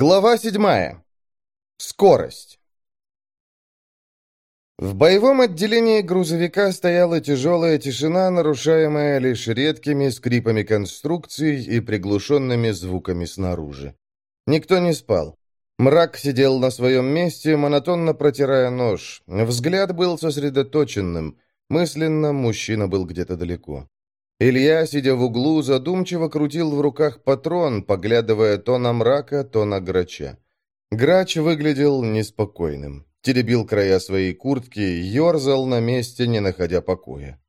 Глава седьмая. Скорость. В боевом отделении грузовика стояла тяжелая тишина, нарушаемая лишь редкими скрипами конструкций и приглушенными звуками снаружи. Никто не спал. Мрак сидел на своем месте, монотонно протирая нож. Взгляд был сосредоточенным. Мысленно мужчина был где-то далеко. Илья, сидя в углу, задумчиво крутил в руках патрон, поглядывая то на мрака, то на грача. Грач выглядел неспокойным. Теребил края своей куртки, ерзал на месте, не находя покоя.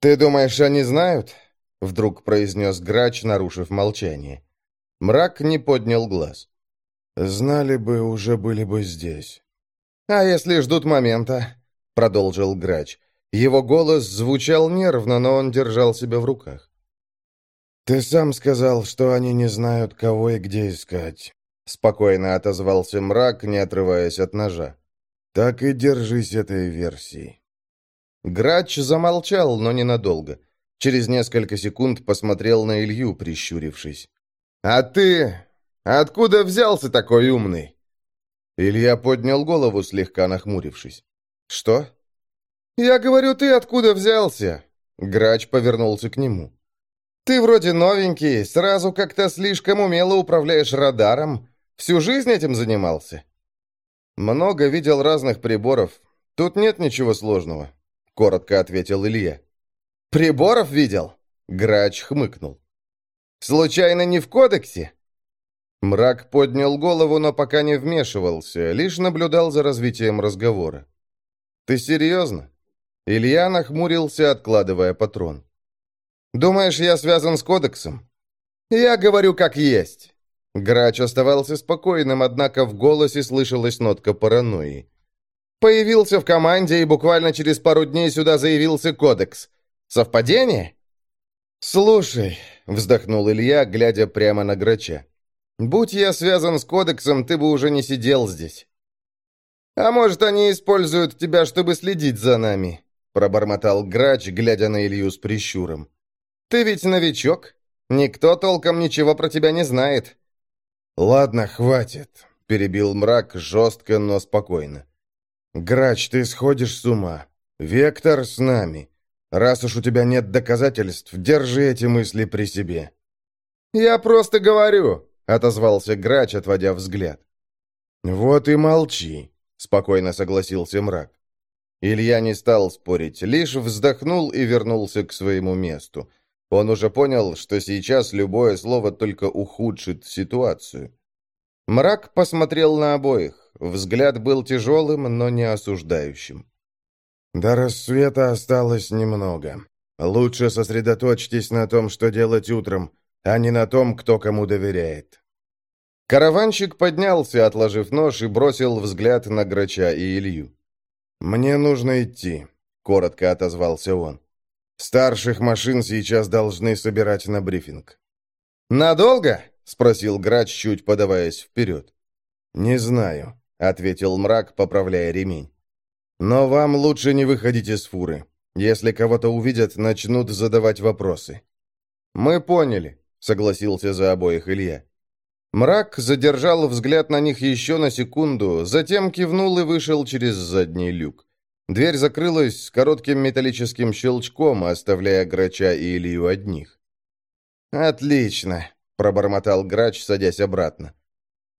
«Ты думаешь, они знают?» — вдруг произнес Грач, нарушив молчание. Мрак не поднял глаз. «Знали бы, уже были бы здесь». «А если ждут момента?» — продолжил Грач. Его голос звучал нервно, но он держал себя в руках. «Ты сам сказал, что они не знают, кого и где искать», — спокойно отозвался мрак, не отрываясь от ножа. «Так и держись этой версии». Грач замолчал, но ненадолго. Через несколько секунд посмотрел на Илью, прищурившись. «А ты откуда взялся такой умный?» Илья поднял голову, слегка нахмурившись. «Что?» «Я говорю, ты откуда взялся?» Грач повернулся к нему. «Ты вроде новенький, сразу как-то слишком умело управляешь радаром. Всю жизнь этим занимался?» «Много видел разных приборов. Тут нет ничего сложного», — коротко ответил Илья. «Приборов видел?» — Грач хмыкнул. «Случайно не в кодексе?» Мрак поднял голову, но пока не вмешивался, лишь наблюдал за развитием разговора. «Ты серьезно?» Илья нахмурился, откладывая патрон. «Думаешь, я связан с кодексом?» «Я говорю, как есть». Грач оставался спокойным, однако в голосе слышалась нотка паранойи. «Появился в команде, и буквально через пару дней сюда заявился кодекс. Совпадение?» «Слушай», — вздохнул Илья, глядя прямо на Грача. «Будь я связан с кодексом, ты бы уже не сидел здесь». «А может, они используют тебя, чтобы следить за нами?» — пробормотал грач, глядя на Илью с прищуром. «Ты ведь новичок. Никто толком ничего про тебя не знает». «Ладно, хватит», — перебил мрак жестко, но спокойно. «Грач, ты сходишь с ума. Вектор с нами. Раз уж у тебя нет доказательств, держи эти мысли при себе». «Я просто говорю», — отозвался Грач, отводя взгляд. «Вот и молчи», — спокойно согласился мрак. Илья не стал спорить, лишь вздохнул и вернулся к своему месту. Он уже понял, что сейчас любое слово только ухудшит ситуацию. Мрак посмотрел на обоих. Взгляд был тяжелым, но не осуждающим. «До рассвета осталось немного. Лучше сосредоточьтесь на том, что делать утром, а не на том, кто кому доверяет». Караванщик поднялся, отложив нож, и бросил взгляд на Грача и Илью. «Мне нужно идти», — коротко отозвался он. «Старших машин сейчас должны собирать на брифинг». «Надолго?» — спросил Грач, чуть подаваясь вперед. «Не знаю», — ответил мрак, поправляя ремень. «Но вам лучше не выходить из фуры. Если кого-то увидят, начнут задавать вопросы». «Мы поняли», — согласился за обоих Илья. Мрак задержал взгляд на них еще на секунду, затем кивнул и вышел через задний люк. Дверь закрылась с коротким металлическим щелчком, оставляя Грача и Илью одних. «Отлично», — пробормотал Грач, садясь обратно.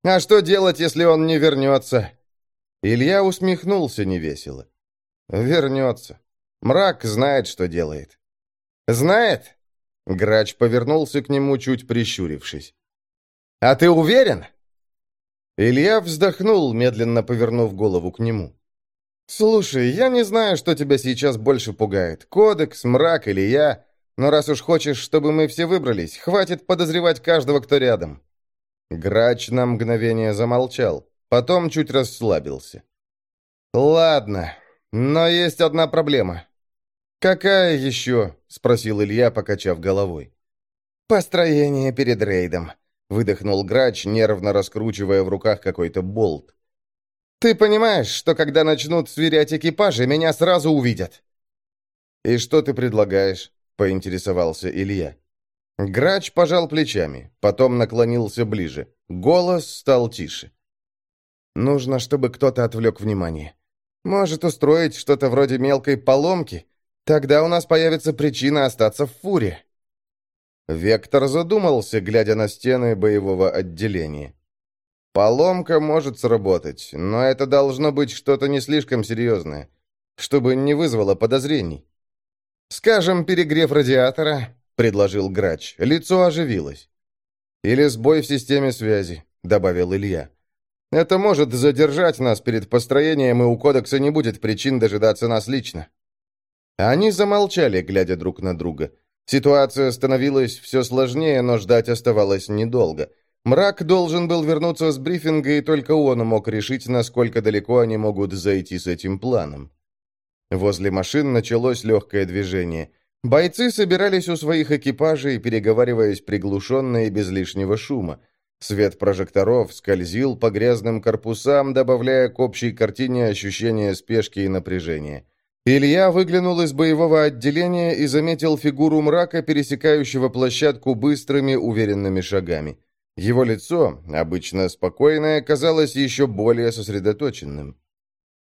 «А что делать, если он не вернется?» Илья усмехнулся невесело. «Вернется. Мрак знает, что делает». «Знает?» Грач повернулся к нему, чуть прищурившись. «А ты уверен?» Илья вздохнул, медленно повернув голову к нему. «Слушай, я не знаю, что тебя сейчас больше пугает. Кодекс, мрак или я. Но раз уж хочешь, чтобы мы все выбрались, хватит подозревать каждого, кто рядом». Грач на мгновение замолчал, потом чуть расслабился. «Ладно, но есть одна проблема». «Какая еще?» — спросил Илья, покачав головой. «Построение перед рейдом выдохнул грач, нервно раскручивая в руках какой-то болт. «Ты понимаешь, что когда начнут сверять экипажи, меня сразу увидят?» «И что ты предлагаешь?» — поинтересовался Илья. Грач пожал плечами, потом наклонился ближе. Голос стал тише. «Нужно, чтобы кто-то отвлек внимание. Может устроить что-то вроде мелкой поломки? Тогда у нас появится причина остаться в фуре». Вектор задумался, глядя на стены боевого отделения. «Поломка может сработать, но это должно быть что-то не слишком серьезное, чтобы не вызвало подозрений. Скажем, перегрев радиатора, предложил Грач. Лицо оживилось. «Или сбой в системе связи», — добавил Илья. «Это может задержать нас перед построением, и у кодекса не будет причин дожидаться нас лично». Они замолчали, глядя друг на друга. Ситуация становилась все сложнее, но ждать оставалось недолго. Мрак должен был вернуться с брифинга, и только он мог решить, насколько далеко они могут зайти с этим планом. Возле машин началось легкое движение. Бойцы собирались у своих экипажей, переговариваясь приглушенно и без лишнего шума. Свет прожекторов скользил по грязным корпусам, добавляя к общей картине ощущение спешки и напряжения. Илья выглянул из боевого отделения и заметил фигуру мрака, пересекающего площадку быстрыми, уверенными шагами. Его лицо, обычно спокойное, казалось еще более сосредоточенным.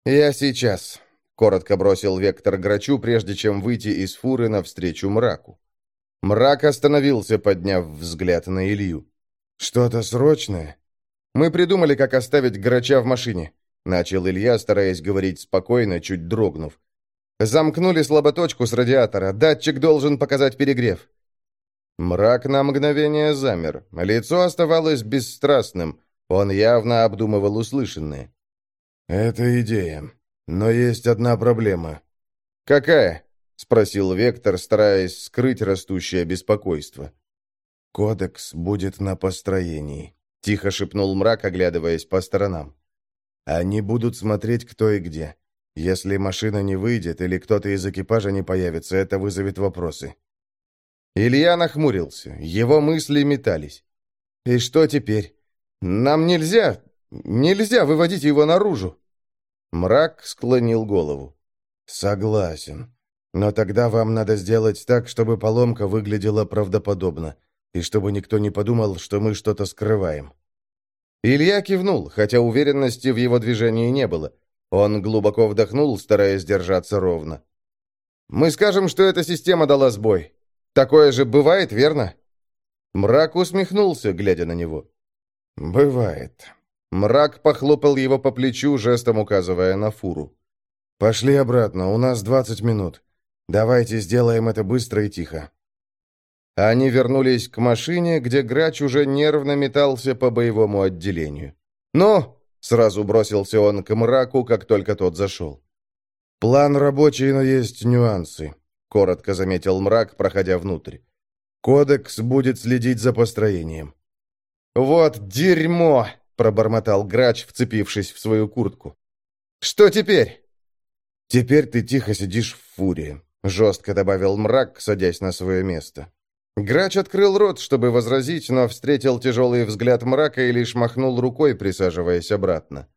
«Я сейчас», Коротко бросил Вектор Грачу, прежде чем выйти из фуры навстречу мраку. Мрак остановился, подняв взгляд на Илью. «Что-то срочное?» «Мы придумали, как оставить Грача в машине», — начал Илья, стараясь говорить спокойно, чуть дрогнув. «Замкнули слаботочку с радиатора. Датчик должен показать перегрев». Мрак на мгновение замер. Лицо оставалось бесстрастным. Он явно обдумывал услышанное. «Это идея», но есть одна проблема. Какая? спросил Вектор, стараясь скрыть растущее беспокойство. Кодекс будет на построении, тихо шепнул мрак, оглядываясь по сторонам. Они будут смотреть кто и где. Если машина не выйдет или кто-то из экипажа не появится, это вызовет вопросы. Илья нахмурился, его мысли метались. «И что теперь? Нам нельзя, нельзя выводить его наружу!» Мрак склонил голову. «Согласен. Но тогда вам надо сделать так, чтобы поломка выглядела правдоподобно, и чтобы никто не подумал, что мы что-то скрываем». Илья кивнул, хотя уверенности в его движении не было. Он глубоко вдохнул, стараясь держаться ровно. «Мы скажем, что эта система дала сбой. Такое же бывает, верно?» Мрак усмехнулся, глядя на него. «Бывает. Мрак похлопал его по плечу, жестом указывая на фуру. «Пошли обратно, у нас двадцать минут. Давайте сделаем это быстро и тихо». Они вернулись к машине, где Грач уже нервно метался по боевому отделению. «Ну!» — сразу бросился он к мраку, как только тот зашел. «План рабочий, но есть нюансы», — коротко заметил мрак, проходя внутрь. «Кодекс будет следить за построением». «Вот дерьмо!» пробормотал грач, вцепившись в свою куртку. «Что теперь?» «Теперь ты тихо сидишь в фуре», — жестко добавил мрак, садясь на свое место. Грач открыл рот, чтобы возразить, но встретил тяжелый взгляд мрака и лишь махнул рукой, присаживаясь обратно.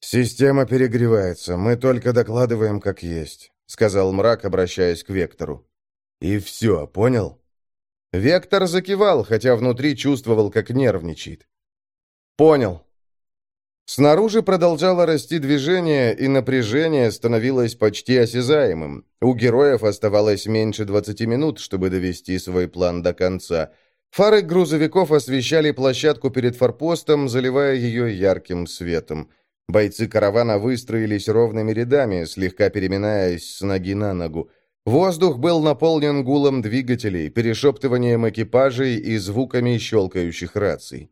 «Система перегревается, мы только докладываем, как есть», — сказал мрак, обращаясь к Вектору. «И все, понял?» Вектор закивал, хотя внутри чувствовал, как нервничает. «Понял». Снаружи продолжало расти движение, и напряжение становилось почти осязаемым. У героев оставалось меньше 20 минут, чтобы довести свой план до конца. Фары грузовиков освещали площадку перед форпостом, заливая ее ярким светом. Бойцы каравана выстроились ровными рядами, слегка переминаясь с ноги на ногу. Воздух был наполнен гулом двигателей, перешептыванием экипажей и звуками щелкающих раций.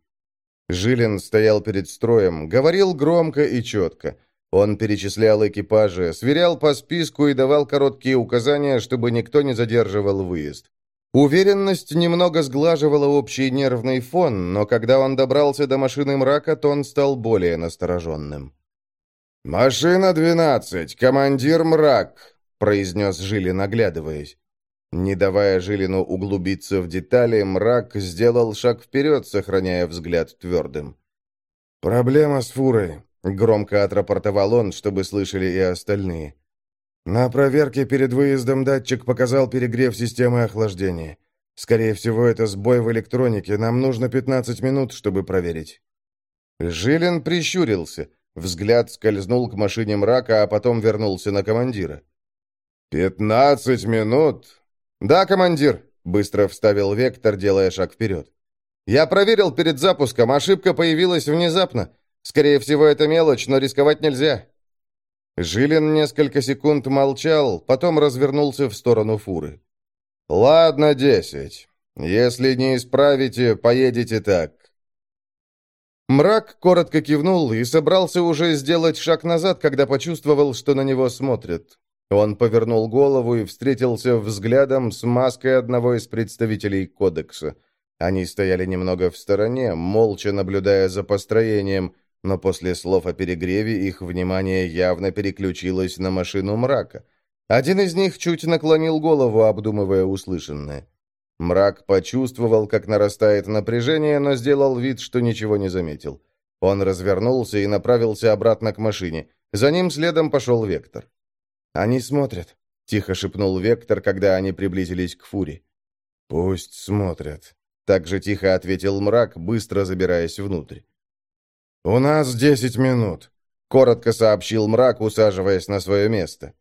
Жилин стоял перед строем, говорил громко и четко. Он перечислял экипажи, сверял по списку и давал короткие указания, чтобы никто не задерживал выезд. Уверенность немного сглаживала общий нервный фон, но когда он добрался до машины мрака, то он стал более настороженным. «Машина 12, командир мрак», — произнес Жилин, оглядываясь. Не давая Жилину углубиться в детали, мрак сделал шаг вперед, сохраняя взгляд твердым. «Проблема с фурой», — громко отрапортовал он, чтобы слышали и остальные. «На проверке перед выездом датчик показал перегрев системы охлаждения. Скорее всего, это сбой в электронике. Нам нужно 15 минут, чтобы проверить». Жилин прищурился. Взгляд скользнул к машине мрака, а потом вернулся на командира. «Пятнадцать минут?» «Да, командир», — быстро вставил Вектор, делая шаг вперед. «Я проверил перед запуском, ошибка появилась внезапно. Скорее всего, это мелочь, но рисковать нельзя». Жилин несколько секунд молчал, потом развернулся в сторону фуры. «Ладно, десять. Если не исправите, поедете так». Мрак коротко кивнул и собрался уже сделать шаг назад, когда почувствовал, что на него смотрят. Он повернул голову и встретился взглядом с маской одного из представителей кодекса. Они стояли немного в стороне, молча наблюдая за построением, но после слов о перегреве их внимание явно переключилось на машину мрака. Один из них чуть наклонил голову, обдумывая услышанное. Мрак почувствовал, как нарастает напряжение, но сделал вид, что ничего не заметил. Он развернулся и направился обратно к машине. За ним следом пошел Вектор. «Они смотрят», — тихо шепнул Вектор, когда они приблизились к фуре. «Пусть смотрят», — так же тихо ответил мрак, быстро забираясь внутрь. «У нас десять минут», — коротко сообщил мрак, усаживаясь на свое место.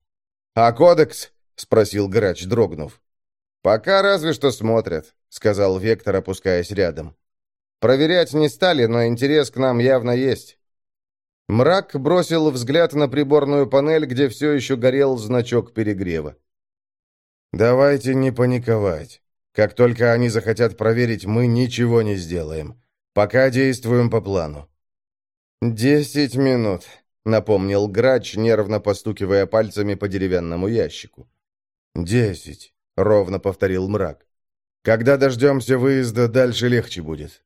«А кодекс?» — спросил грач, дрогнув. «Пока разве что смотрят», — сказал Вектор, опускаясь рядом. «Проверять не стали, но интерес к нам явно есть». Мрак бросил взгляд на приборную панель, где все еще горел значок перегрева. «Давайте не паниковать. Как только они захотят проверить, мы ничего не сделаем. Пока действуем по плану». «Десять минут», — напомнил Грач, нервно постукивая пальцами по деревянному ящику. «Десять», — ровно повторил мрак. «Когда дождемся выезда, дальше легче будет».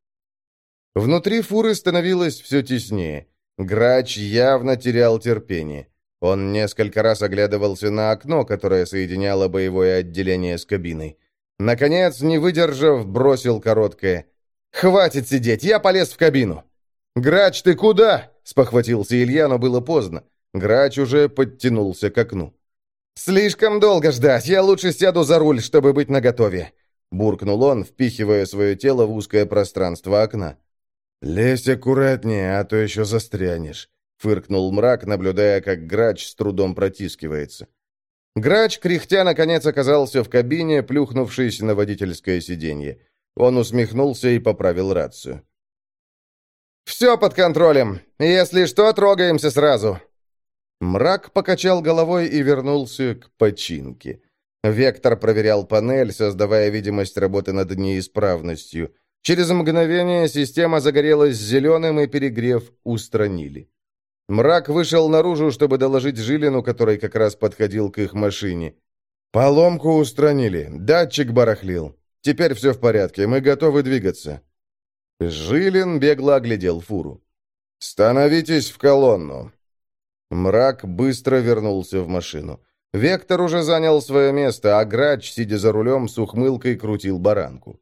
Внутри фуры становилось все теснее. Грач явно терял терпение. Он несколько раз оглядывался на окно, которое соединяло боевое отделение с кабиной. Наконец, не выдержав, бросил короткое. «Хватит сидеть, я полез в кабину!» «Грач, ты куда?» — спохватился Илья, но было поздно. Грач уже подтянулся к окну. «Слишком долго ждать, я лучше сяду за руль, чтобы быть наготове», — буркнул он, впихивая свое тело в узкое пространство окна. «Лезь аккуратнее, а то еще застрянешь», — фыркнул мрак, наблюдая, как грач с трудом протискивается. Грач, кряхтя, наконец оказался в кабине, плюхнувшись на водительское сиденье. Он усмехнулся и поправил рацию. «Все под контролем. Если что, трогаемся сразу». Мрак покачал головой и вернулся к починке. Вектор проверял панель, создавая видимость работы над неисправностью. Через мгновение система загорелась зеленым, и перегрев устранили. Мрак вышел наружу, чтобы доложить Жилину, который как раз подходил к их машине. «Поломку устранили. Датчик барахлил. Теперь все в порядке. Мы готовы двигаться». Жилин бегло оглядел фуру. «Становитесь в колонну». Мрак быстро вернулся в машину. Вектор уже занял свое место, а Грач, сидя за рулем, с ухмылкой крутил баранку.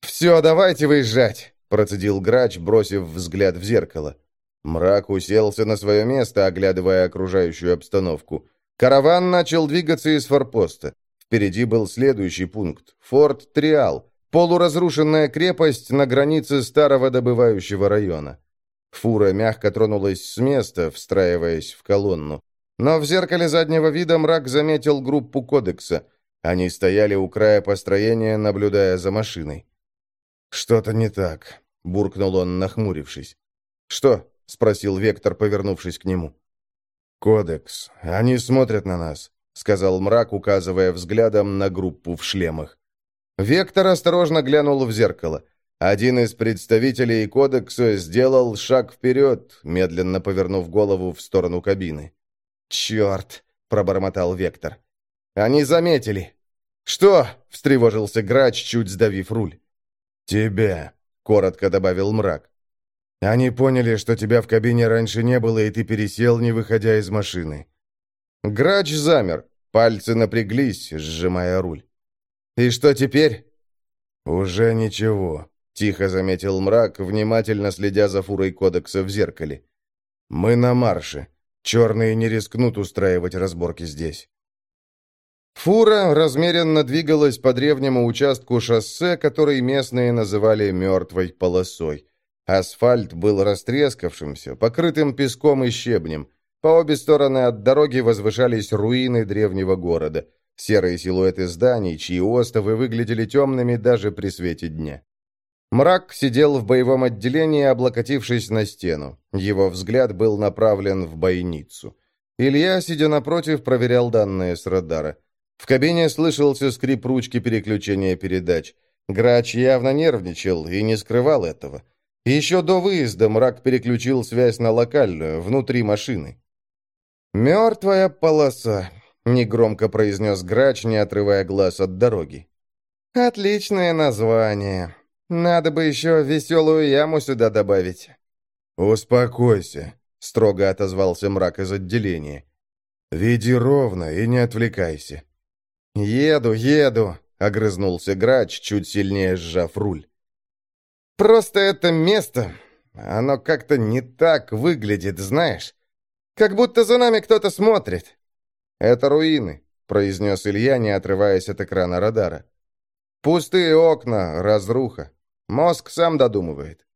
«Все, давайте выезжать», — процедил грач, бросив взгляд в зеркало. Мрак уселся на свое место, оглядывая окружающую обстановку. Караван начал двигаться из форпоста. Впереди был следующий пункт — форт Триал, полуразрушенная крепость на границе старого добывающего района. Фура мягко тронулась с места, встраиваясь в колонну. Но в зеркале заднего вида мрак заметил группу кодекса. Они стояли у края построения, наблюдая за машиной. «Что-то не так», — буркнул он, нахмурившись. «Что?» — спросил Вектор, повернувшись к нему. «Кодекс. Они смотрят на нас», — сказал мрак, указывая взглядом на группу в шлемах. Вектор осторожно глянул в зеркало. Один из представителей кодекса сделал шаг вперед, медленно повернув голову в сторону кабины. «Черт!» — пробормотал Вектор. «Они заметили!» «Что?» — встревожился грач, чуть сдавив руль. «Тебя», — коротко добавил мрак. «Они поняли, что тебя в кабине раньше не было, и ты пересел, не выходя из машины». Грач замер, пальцы напряглись, сжимая руль. «И что теперь?» «Уже ничего», — тихо заметил мрак, внимательно следя за фурой кодекса в зеркале. «Мы на марше. Черные не рискнут устраивать разборки здесь». Фура размеренно двигалась по древнему участку шоссе, который местные называли «мертвой полосой». Асфальт был растрескавшимся, покрытым песком и щебнем. По обе стороны от дороги возвышались руины древнего города, серые силуэты зданий, чьи остовы выглядели темными даже при свете дня. Мрак сидел в боевом отделении, облокотившись на стену. Его взгляд был направлен в бойницу. Илья, сидя напротив, проверял данные с радара. В кабине слышался скрип ручки переключения передач. Грач явно нервничал и не скрывал этого. Еще до выезда мрак переключил связь на локальную, внутри машины. «Мертвая полоса», — негромко произнес Грач, не отрывая глаз от дороги. «Отличное название. Надо бы еще веселую яму сюда добавить». «Успокойся», — строго отозвался мрак из отделения. «Веди ровно и не отвлекайся». «Еду, еду», — огрызнулся грач, чуть сильнее сжав руль. «Просто это место, оно как-то не так выглядит, знаешь? Как будто за нами кто-то смотрит». «Это руины», — произнес Илья, не отрываясь от экрана радара. «Пустые окна, разруха. Мозг сам додумывает.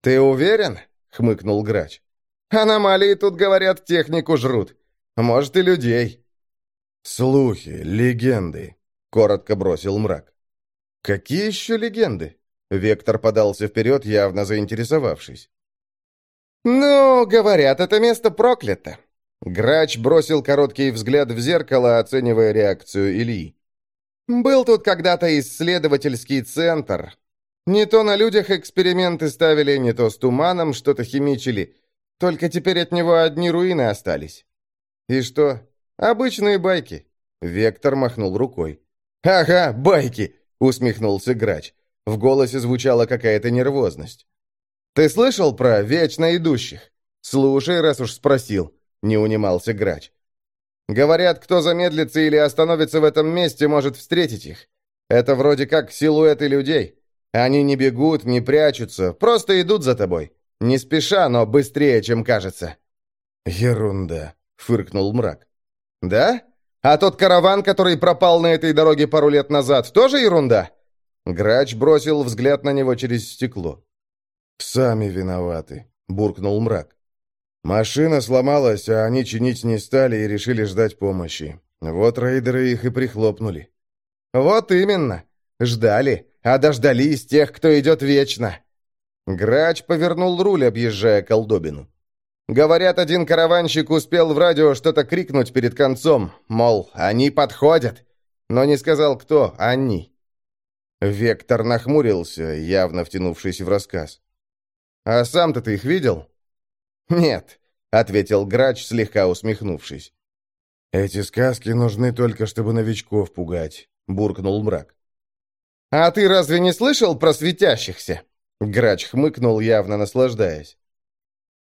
«Ты уверен?» — хмыкнул грач. «Аномалии тут, говорят, технику жрут. Может, и людей». «Слухи, легенды», — коротко бросил мрак. «Какие еще легенды?» Вектор подался вперед, явно заинтересовавшись. «Ну, говорят, это место проклято». Грач бросил короткий взгляд в зеркало, оценивая реакцию Ильи. «Был тут когда-то исследовательский центр, не то на людях эксперименты ставили, не то с туманом что-то химичили. Только теперь от него одни руины остались. И что? Обычные байки. Вектор махнул рукой. «Ага, байки!» — усмехнулся Грач. В голосе звучала какая-то нервозность. «Ты слышал про вечно идущих?» «Слушай, раз уж спросил», — не унимался Грач. «Говорят, кто замедлится или остановится в этом месте, может встретить их. Это вроде как силуэты людей. Они не бегут, не прячутся, просто идут за тобой. Не спеша, но быстрее, чем кажется». «Ерунда», — фыркнул мрак. «Да? А тот караван, который пропал на этой дороге пару лет назад, тоже ерунда?» Грач бросил взгляд на него через стекло. «Сами виноваты», — буркнул мрак. «Машина сломалась, а они чинить не стали и решили ждать помощи. Вот рейдеры их и прихлопнули». «Вот именно. Ждали а дождались тех, кто идет вечно». Грач повернул руль, объезжая колдобину. Говорят, один караванщик успел в радио что-то крикнуть перед концом, мол, они подходят, но не сказал, кто они. Вектор нахмурился, явно втянувшись в рассказ. «А сам-то ты их видел?» «Нет», — ответил Грач, слегка усмехнувшись. «Эти сказки нужны только, чтобы новичков пугать», — буркнул мрак. «А ты разве не слышал про светящихся?» Грач хмыкнул, явно наслаждаясь.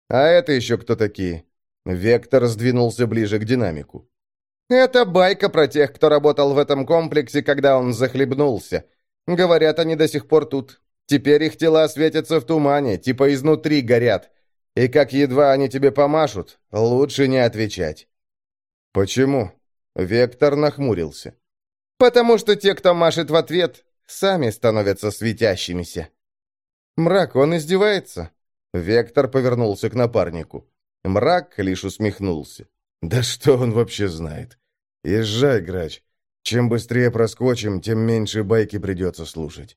«А это еще кто такие?» Вектор сдвинулся ближе к динамику. «Это байка про тех, кто работал в этом комплексе, когда он захлебнулся. Говорят, они до сих пор тут. Теперь их тела светятся в тумане, типа изнутри горят. И как едва они тебе помашут, лучше не отвечать». «Почему?» Вектор нахмурился. «Потому что те, кто машет в ответ, сами становятся светящимися. Мрак, он издевается. Вектор повернулся к напарнику. Мрак лишь усмехнулся. Да что он вообще знает? Езжай, грач. Чем быстрее проскочим, тем меньше байки придется слушать.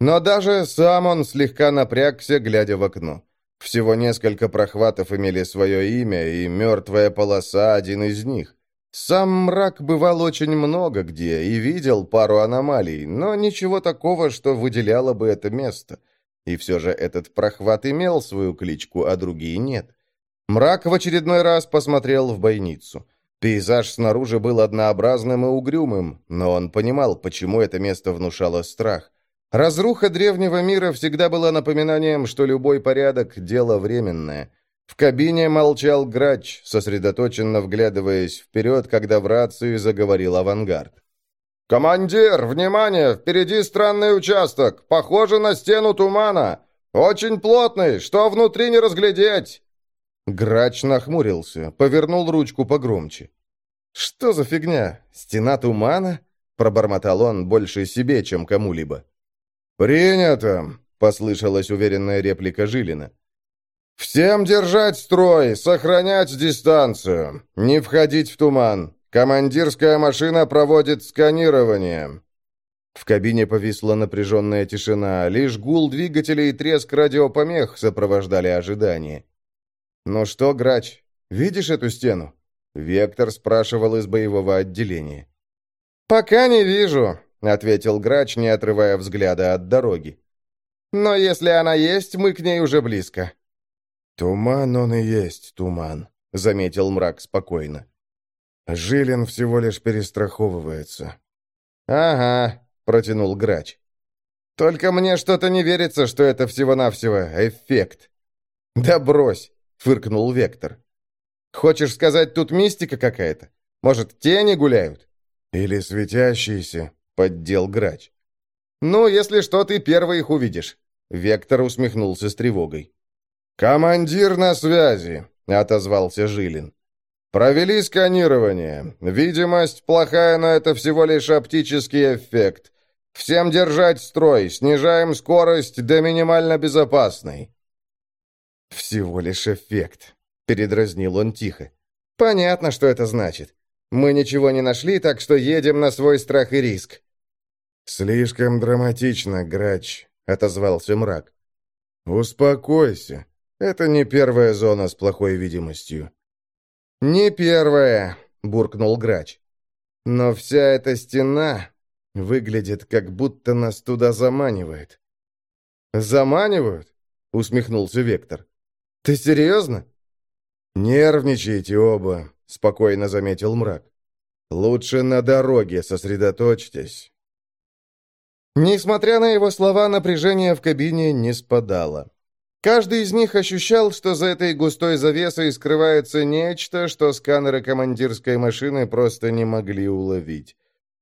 Но даже сам он слегка напрягся, глядя в окно. Всего несколько прохватов имели свое имя, и мертвая полоса — один из них. Сам мрак бывал очень много где и видел пару аномалий, но ничего такого, что выделяло бы это место. И все же этот прохват имел свою кличку, а другие нет. Мрак в очередной раз посмотрел в бойницу. Пейзаж снаружи был однообразным и угрюмым, но он понимал, почему это место внушало страх. Разруха древнего мира всегда была напоминанием, что любой порядок – дело временное – в кабине молчал грач, сосредоточенно вглядываясь вперед, когда в рации заговорил авангард. «Командир, внимание! Впереди странный участок! Похоже на стену тумана! Очень плотный, что внутри не разглядеть!» Грач нахмурился, повернул ручку погромче. «Что за фигня? Стена тумана?» — пробормотал он больше себе, чем кому-либо. «Принято!» — послышалась уверенная реплика Жилина. «Всем держать строй, сохранять дистанцию, не входить в туман. Командирская машина проводит сканирование». В кабине повисла напряженная тишина, лишь гул двигателей и треск радиопомех сопровождали ожидание. «Ну что, грач, видишь эту стену?» Вектор спрашивал из боевого отделения. «Пока не вижу», — ответил грач, не отрывая взгляда от дороги. «Но если она есть, мы к ней уже близко». «Туман он и есть туман», — заметил мрак спокойно. «Жилин всего лишь перестраховывается». «Ага», — протянул грач. «Только мне что-то не верится, что это всего-навсего эффект». «Да брось», — фыркнул Вектор. «Хочешь сказать, тут мистика какая-то? Может, тени гуляют?» «Или светящиеся», — поддел грач. «Ну, если что, ты первый их увидишь». Вектор усмехнулся с тревогой. «Командир на связи», — отозвался Жилин. «Провели сканирование. Видимость плохая, но это всего лишь оптический эффект. Всем держать строй, снижаем скорость до минимально безопасной». «Всего лишь эффект», — передразнил он тихо. «Понятно, что это значит. Мы ничего не нашли, так что едем на свой страх и риск». «Слишком драматично, грач», — отозвался мрак. «Успокойся. Это не первая зона с плохой видимостью». «Не первая», — буркнул грач. «Но вся эта стена выглядит, как будто нас туда заманивает». «Заманивают?» — усмехнулся Вектор. «Ты серьезно?» «Нервничаете оба», — спокойно заметил мрак. «Лучше на дороге сосредоточьтесь». Несмотря на его слова, напряжение в кабине не спадало. Каждый из них ощущал, что за этой густой завесой скрывается нечто, что сканеры командирской машины просто не могли уловить.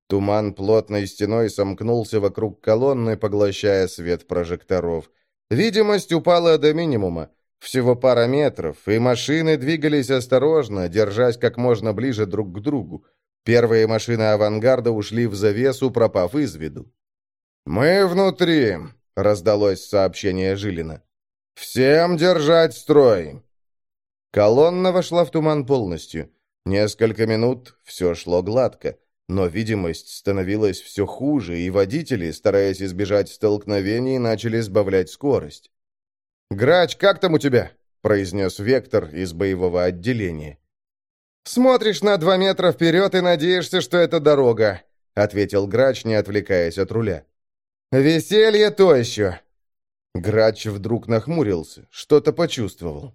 Туман плотной стеной сомкнулся вокруг колонны, поглощая свет прожекторов. Видимость упала до минимума. Всего пара метров, и машины двигались осторожно, держась как можно ближе друг к другу. Первые машины авангарда ушли в завесу, пропав из виду. «Мы внутри», — раздалось сообщение Жилина. «Всем держать строй!» Колонна вошла в туман полностью. Несколько минут все шло гладко, но видимость становилась все хуже, и водители, стараясь избежать столкновений, начали сбавлять скорость. «Грач, как там у тебя?» — произнес Вектор из боевого отделения. «Смотришь на два метра вперед и надеешься, что это дорога», — ответил Грач, не отвлекаясь от руля. «Веселье то еще!» Грач вдруг нахмурился, что-то почувствовал.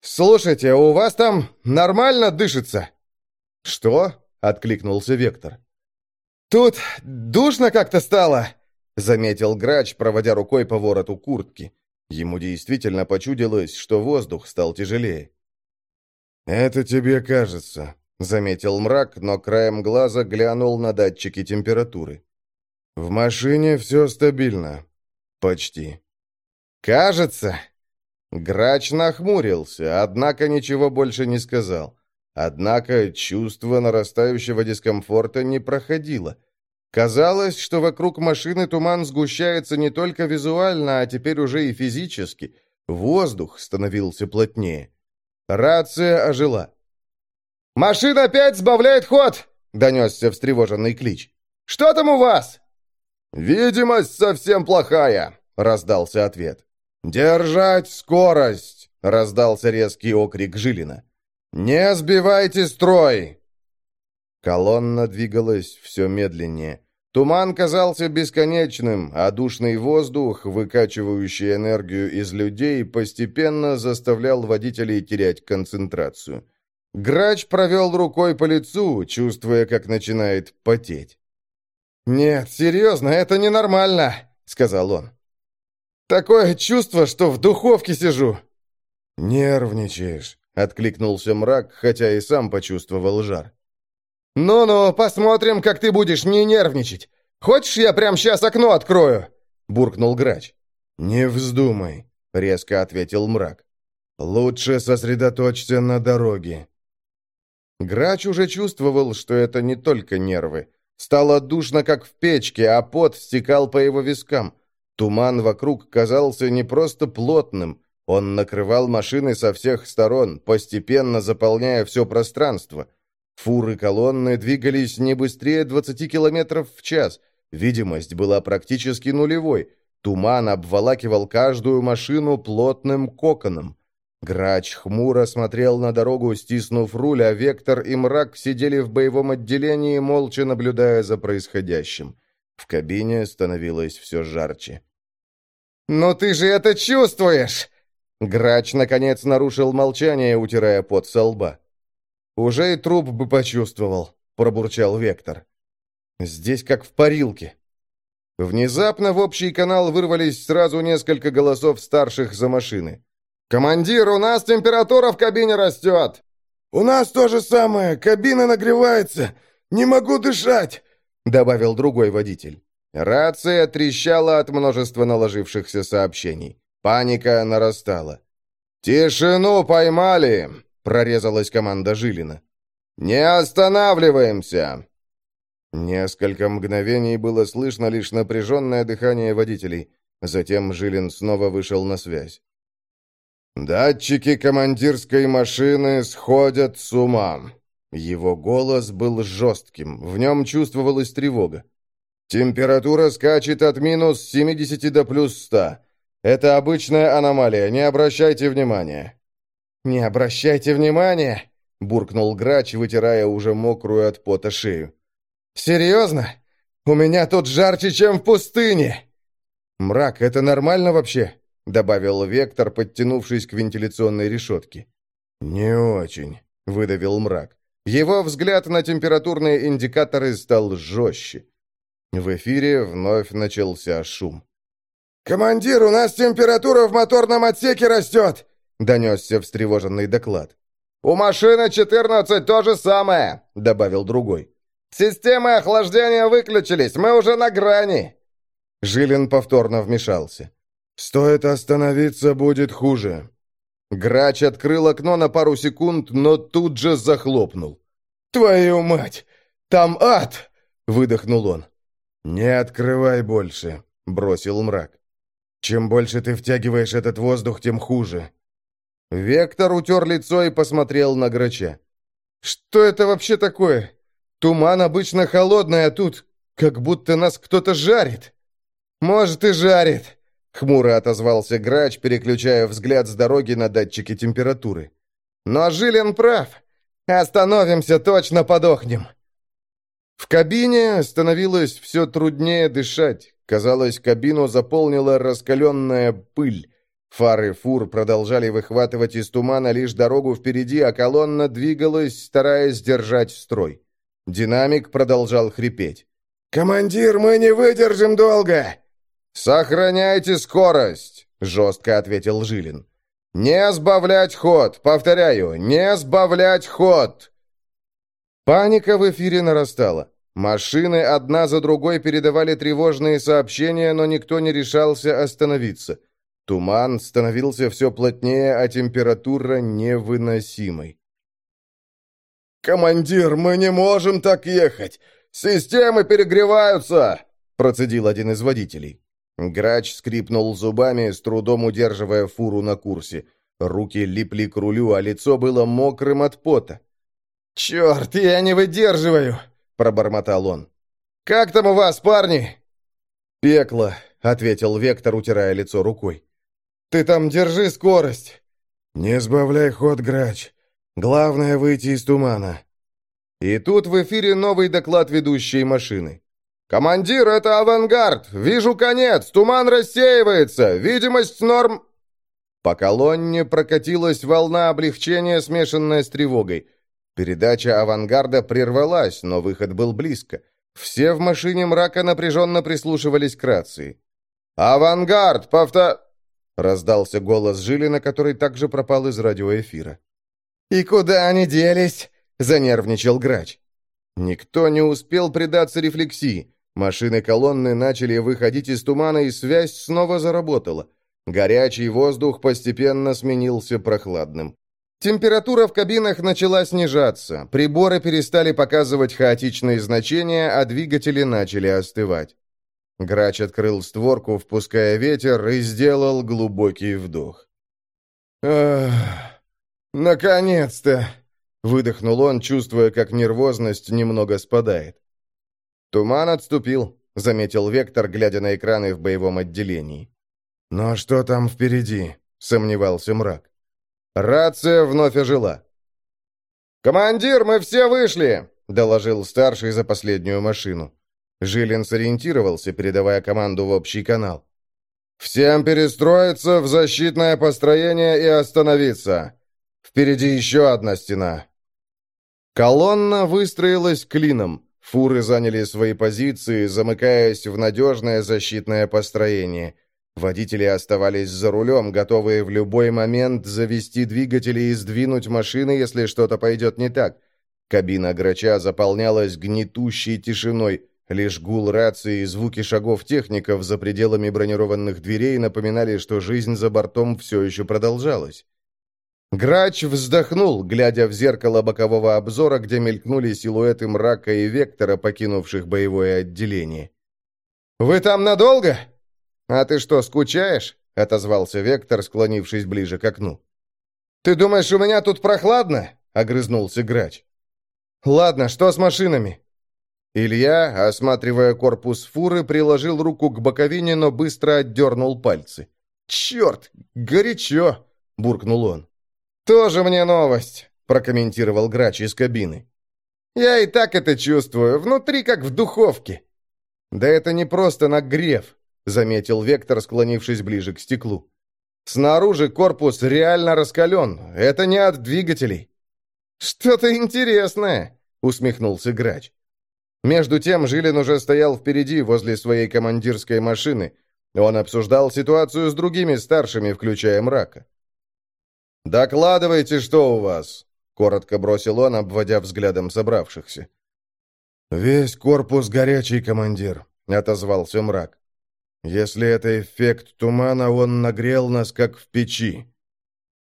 «Слушайте, у вас там нормально дышится?» «Что?» — откликнулся Вектор. «Тут душно как-то стало», — заметил Грач, проводя рукой по вороту куртки. Ему действительно почудилось, что воздух стал тяжелее. «Это тебе кажется», — заметил мрак, но краем глаза глянул на датчики температуры. «В машине все стабильно. «Почти». «Кажется». Грач нахмурился, однако ничего больше не сказал. Однако чувство нарастающего дискомфорта не проходило. Казалось, что вокруг машины туман сгущается не только визуально, а теперь уже и физически. Воздух становился плотнее. Рация ожила. «Машина опять сбавляет ход!» — донесся встревоженный клич. «Что там у вас?» «Видимость совсем плохая», — раздался ответ. «Держать скорость!» — раздался резкий окрик Жилина. «Не сбивайте строй!» Колонна двигалась все медленнее. Туман казался бесконечным, а душный воздух, выкачивающий энергию из людей, постепенно заставлял водителей терять концентрацию. Грач провел рукой по лицу, чувствуя, как начинает потеть. «Нет, серьезно, это ненормально», — сказал он. «Такое чувство, что в духовке сижу». «Нервничаешь», — откликнулся мрак, хотя и сам почувствовал жар. «Ну-ну, посмотрим, как ты будешь не нервничать. Хочешь, я прямо сейчас окно открою?» — буркнул грач. «Не вздумай», — резко ответил мрак. «Лучше сосредоточься на дороге». Грач уже чувствовал, что это не только нервы. Стало душно, как в печке, а пот стекал по его вискам. Туман вокруг казался не просто плотным, он накрывал машины со всех сторон, постепенно заполняя все пространство. Фуры колонны двигались не быстрее 20 километров в час. Видимость была практически нулевой. Туман обволакивал каждую машину плотным коконом. Грач хмуро смотрел на дорогу, стиснув руль, а Вектор и Мрак сидели в боевом отделении, молча наблюдая за происходящим. В кабине становилось все жарче. «Но ты же это чувствуешь!» Грач, наконец, нарушил молчание, утирая пот со лба. «Уже и труп бы почувствовал», — пробурчал Вектор. «Здесь как в парилке». Внезапно в общий канал вырвались сразу несколько голосов старших за машины. «Командир, у нас температура в кабине растет!» «У нас то же самое, кабина нагревается, не могу дышать!» — добавил другой водитель. Рация трещала от множества наложившихся сообщений. Паника нарастала. «Тишину поймали!» — прорезалась команда Жилина. «Не останавливаемся!» Несколько мгновений было слышно лишь напряженное дыхание водителей. Затем Жилин снова вышел на связь. «Датчики командирской машины сходят с ума». Его голос был жестким, в нем чувствовалась тревога. «Температура скачет от минус 70 до плюс 100. Это обычная аномалия, не обращайте внимания». «Не обращайте внимания?» — буркнул Грач, вытирая уже мокрую от пота шею. «Серьезно? У меня тут жарче, чем в пустыне!» «Мрак, это нормально вообще?» — добавил Вектор, подтянувшись к вентиляционной решетке. «Не очень», — выдавил мрак. Его взгляд на температурные индикаторы стал жестче. В эфире вновь начался шум. «Командир, у нас температура в моторном отсеке растет!» — донесся встревоженный доклад. «У машины 14 то же самое!» — добавил другой. «Системы охлаждения выключились, мы уже на грани!» Жилин повторно вмешался. «Стоит остановиться, будет хуже». Грач открыл окно на пару секунд, но тут же захлопнул. «Твою мать! Там ад!» — выдохнул он. «Не открывай больше», — бросил мрак. «Чем больше ты втягиваешь этот воздух, тем хуже». Вектор утер лицо и посмотрел на Грача. «Что это вообще такое? Туман обычно холодный, а тут как будто нас кто-то жарит». «Может, и жарит», Хмуро отозвался грач, переключая взгляд с дороги на датчики температуры. «Но Жилин прав. Остановимся, точно подохнем». В кабине становилось все труднее дышать. Казалось, кабину заполнила раскаленная пыль. Фары фур продолжали выхватывать из тумана лишь дорогу впереди, а колонна двигалась, стараясь держать строй. Динамик продолжал хрипеть. «Командир, мы не выдержим долго!» «Сохраняйте скорость!» — жестко ответил Жилин. «Не сбавлять ход! Повторяю, не сбавлять ход!» Паника в эфире нарастала. Машины одна за другой передавали тревожные сообщения, но никто не решался остановиться. Туман становился все плотнее, а температура невыносимой. «Командир, мы не можем так ехать! Системы перегреваются!» процедил один из водителей. Грач скрипнул зубами, с трудом удерживая фуру на курсе. Руки липли к рулю, а лицо было мокрым от пота. «Черт, я не выдерживаю!» — пробормотал он. «Как там у вас, парни?» «Пекло», — ответил Вектор, утирая лицо рукой. «Ты там держи скорость!» «Не сбавляй ход, Грач. Главное — выйти из тумана». И тут в эфире новый доклад ведущей машины. «Командир, это авангард! Вижу конец! Туман рассеивается! Видимость норм...» По колонне прокатилась волна облегчения, смешанная с тревогой. Передача авангарда прервалась, но выход был близко. Все в машине мрака напряженно прислушивались к рации. «Авангард! Повтор...» Раздался голос Жилина, который также пропал из радиоэфира. «И куда они делись?» — занервничал грач. Никто не успел предаться рефлексии. Машины колонны начали выходить из тумана, и связь снова заработала. Горячий воздух постепенно сменился прохладным. Температура в кабинах начала снижаться, приборы перестали показывать хаотичные значения, а двигатели начали остывать. Грач открыл створку, впуская ветер, и сделал глубокий вдох. «Ах, наконец-то!» — выдохнул он, чувствуя, как нервозность немного спадает. «Туман отступил», — заметил Вектор, глядя на экраны в боевом отделении. «Но что там впереди?» — сомневался мрак. Рация вновь ожила. «Командир, мы все вышли!» — доложил старший за последнюю машину. Жилин сориентировался, передавая команду в общий канал. «Всем перестроиться в защитное построение и остановиться. Впереди еще одна стена». Колонна выстроилась клином. Фуры заняли свои позиции, замыкаясь в надежное защитное построение. Водители оставались за рулем, готовые в любой момент завести двигатели и сдвинуть машины, если что-то пойдет не так. Кабина грача заполнялась гнетущей тишиной. Лишь гул рации и звуки шагов техников за пределами бронированных дверей напоминали, что жизнь за бортом все еще продолжалась. Грач вздохнул, глядя в зеркало бокового обзора, где мелькнули силуэты мрака и вектора, покинувших боевое отделение. «Вы там надолго?» «А ты что, скучаешь?» — отозвался Вектор, склонившись ближе к окну. «Ты думаешь, у меня тут прохладно?» — огрызнулся Грач. «Ладно, что с машинами?» Илья, осматривая корпус фуры, приложил руку к боковине, но быстро отдернул пальцы. «Черт, горячо!» — буркнул он. «Тоже мне новость!» — прокомментировал Грач из кабины. «Я и так это чувствую, внутри как в духовке». «Да это не просто нагрев», — заметил Вектор, склонившись ближе к стеклу. «Снаружи корпус реально раскален. Это не от двигателей». «Что-то интересное», — усмехнулся Грач. Между тем Жилин уже стоял впереди, возле своей командирской машины. Он обсуждал ситуацию с другими старшими, включая мрака. «Докладывайте, что у вас?» — коротко бросил он, обводя взглядом собравшихся. «Весь корпус горячий, командир», — отозвался мрак. «Если это эффект тумана, он нагрел нас, как в печи».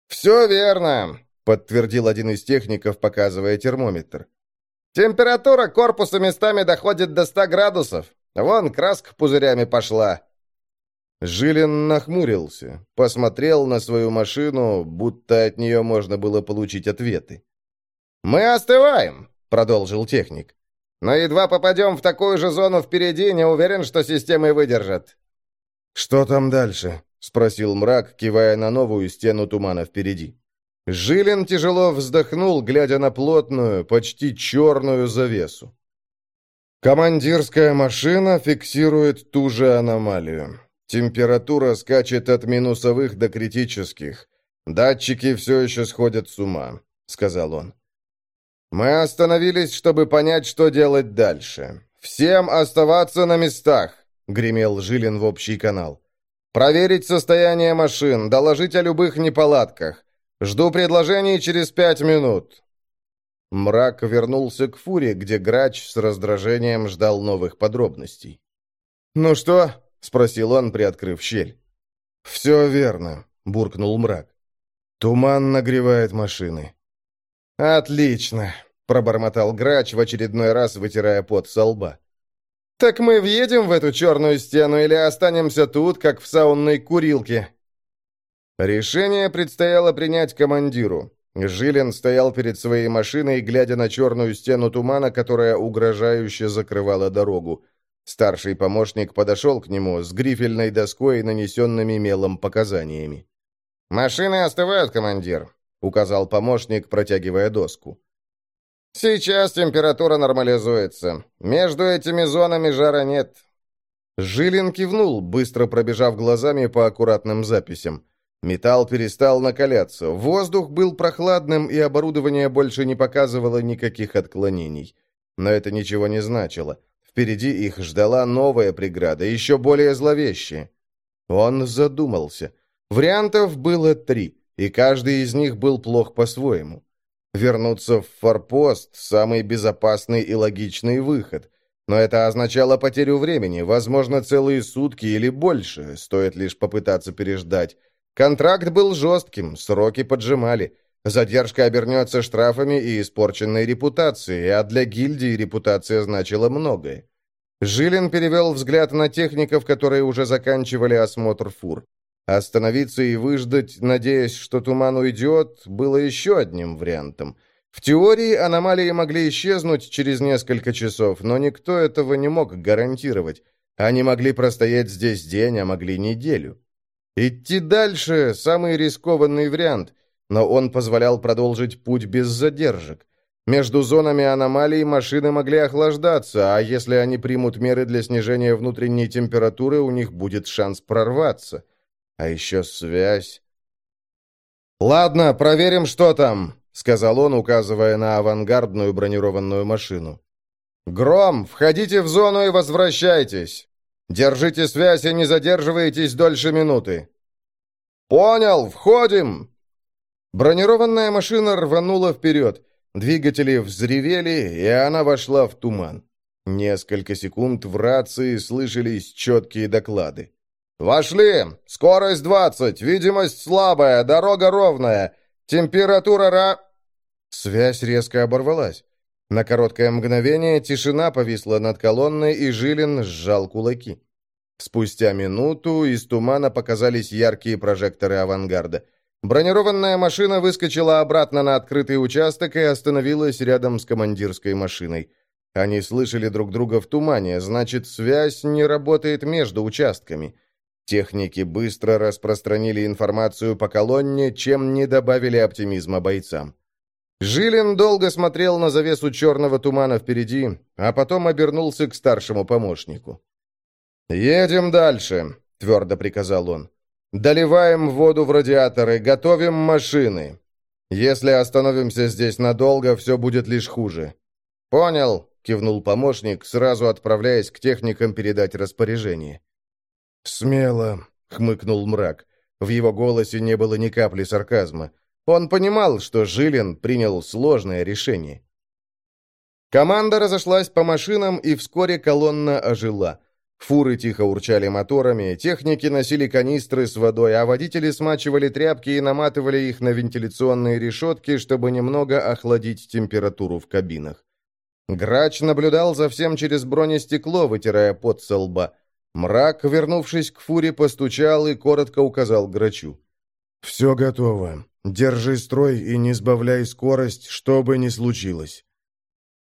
«Все верно», — подтвердил один из техников, показывая термометр. Температура корпуса местами доходит до 100 градусов. Вон, краска пузырями пошла». Жилин нахмурился, посмотрел на свою машину, будто от нее можно было получить ответы. «Мы остываем», — продолжил техник. «Но едва попадем в такую же зону впереди, не уверен, что системы выдержат». «Что там дальше?» — спросил мрак, кивая на новую стену тумана впереди. Жилин тяжело вздохнул, глядя на плотную, почти черную завесу. Командирская машина фиксирует ту же аномалию. Температура скачет от минусовых до критических. Датчики все еще сходят с ума, сказал он. Мы остановились, чтобы понять, что делать дальше. Всем оставаться на местах, гремел Жилин в общий канал. Проверить состояние машин, доложить о любых неполадках. Жду предложений через пять минут». Мрак вернулся к фуре, где грач с раздражением ждал новых подробностей. «Ну что?» — спросил он, приоткрыв щель. «Все верно», — буркнул мрак. «Туман нагревает машины». «Отлично», — пробормотал грач, в очередной раз вытирая пот со лба. «Так мы въедем в эту черную стену или останемся тут, как в саунной курилке?» Решение предстояло принять командиру. Жилин стоял перед своей машиной, глядя на черную стену тумана, которая угрожающе закрывала дорогу. Старший помощник подошел к нему с грифельной доской, нанесенными мелом показаниями. «Машины остывают, командир», — указал помощник, протягивая доску. «Сейчас температура нормализуется. Между этими зонами жара нет». Жилин кивнул, быстро пробежав глазами по аккуратным записям. Металл перестал накаляться, воздух был прохладным, и оборудование больше не показывало никаких отклонений. Но это ничего не значило. Впереди их ждала новая преграда, еще более зловещая. Он задумался. Вариантов было три, и каждый из них был плох по-своему. Вернуться в форпост – самый безопасный и логичный выход. Но это означало потерю времени, возможно, целые сутки или больше, стоит лишь попытаться переждать. Контракт был жестким, сроки поджимали. Задержка обернется штрафами и испорченной репутацией, а для гильдии репутация значила многое. Жилин перевел взгляд на техников, которые уже заканчивали осмотр фур. Остановиться и выждать, надеясь, что туман уйдет, было еще одним вариантом. В теории аномалии могли исчезнуть через несколько часов, но никто этого не мог гарантировать. Они могли простоять здесь день, а могли неделю. Идти дальше – самый рискованный вариант, но он позволял продолжить путь без задержек. Между зонами аномалий машины могли охлаждаться, а если они примут меры для снижения внутренней температуры, у них будет шанс прорваться. А еще связь. «Ладно, проверим, что там», — сказал он, указывая на авангардную бронированную машину. «Гром, входите в зону и возвращайтесь. Держите связь и не задерживайтесь дольше минуты». «Понял, входим!» Бронированная машина рванула вперед. Двигатели взревели, и она вошла в туман. Несколько секунд в рации слышались четкие доклады. «Вошли! Скорость 20, видимость слабая, дорога ровная, температура ра...» Связь резко оборвалась. На короткое мгновение тишина повисла над колонной, и Жилин сжал кулаки. Спустя минуту из тумана показались яркие прожекторы авангарда. Бронированная машина выскочила обратно на открытый участок и остановилась рядом с командирской машиной. Они слышали друг друга в тумане, значит, связь не работает между участками. Техники быстро распространили информацию по колонне, чем не добавили оптимизма бойцам. Жилин долго смотрел на завесу черного тумана впереди, а потом обернулся к старшему помощнику. «Едем дальше», — твердо приказал он. «Доливаем воду в радиаторы, готовим машины. Если остановимся здесь надолго, все будет лишь хуже». «Понял», — кивнул помощник, сразу отправляясь к техникам передать распоряжение. «Смело», — хмыкнул мрак. В его голосе не было ни капли сарказма. Он понимал, что Жилин принял сложное решение. Команда разошлась по машинам, и вскоре колонна ожила. Фуры тихо урчали моторами, техники носили канистры с водой, а водители смачивали тряпки и наматывали их на вентиляционные решетки, чтобы немного охладить температуру в кабинах. Грач наблюдал за всем через бронестекло, вытирая пот со лба. Мрак, вернувшись к фуре, постучал и коротко указал Грачу. «Все готово. Держи строй и не сбавляй скорость, что бы ни случилось».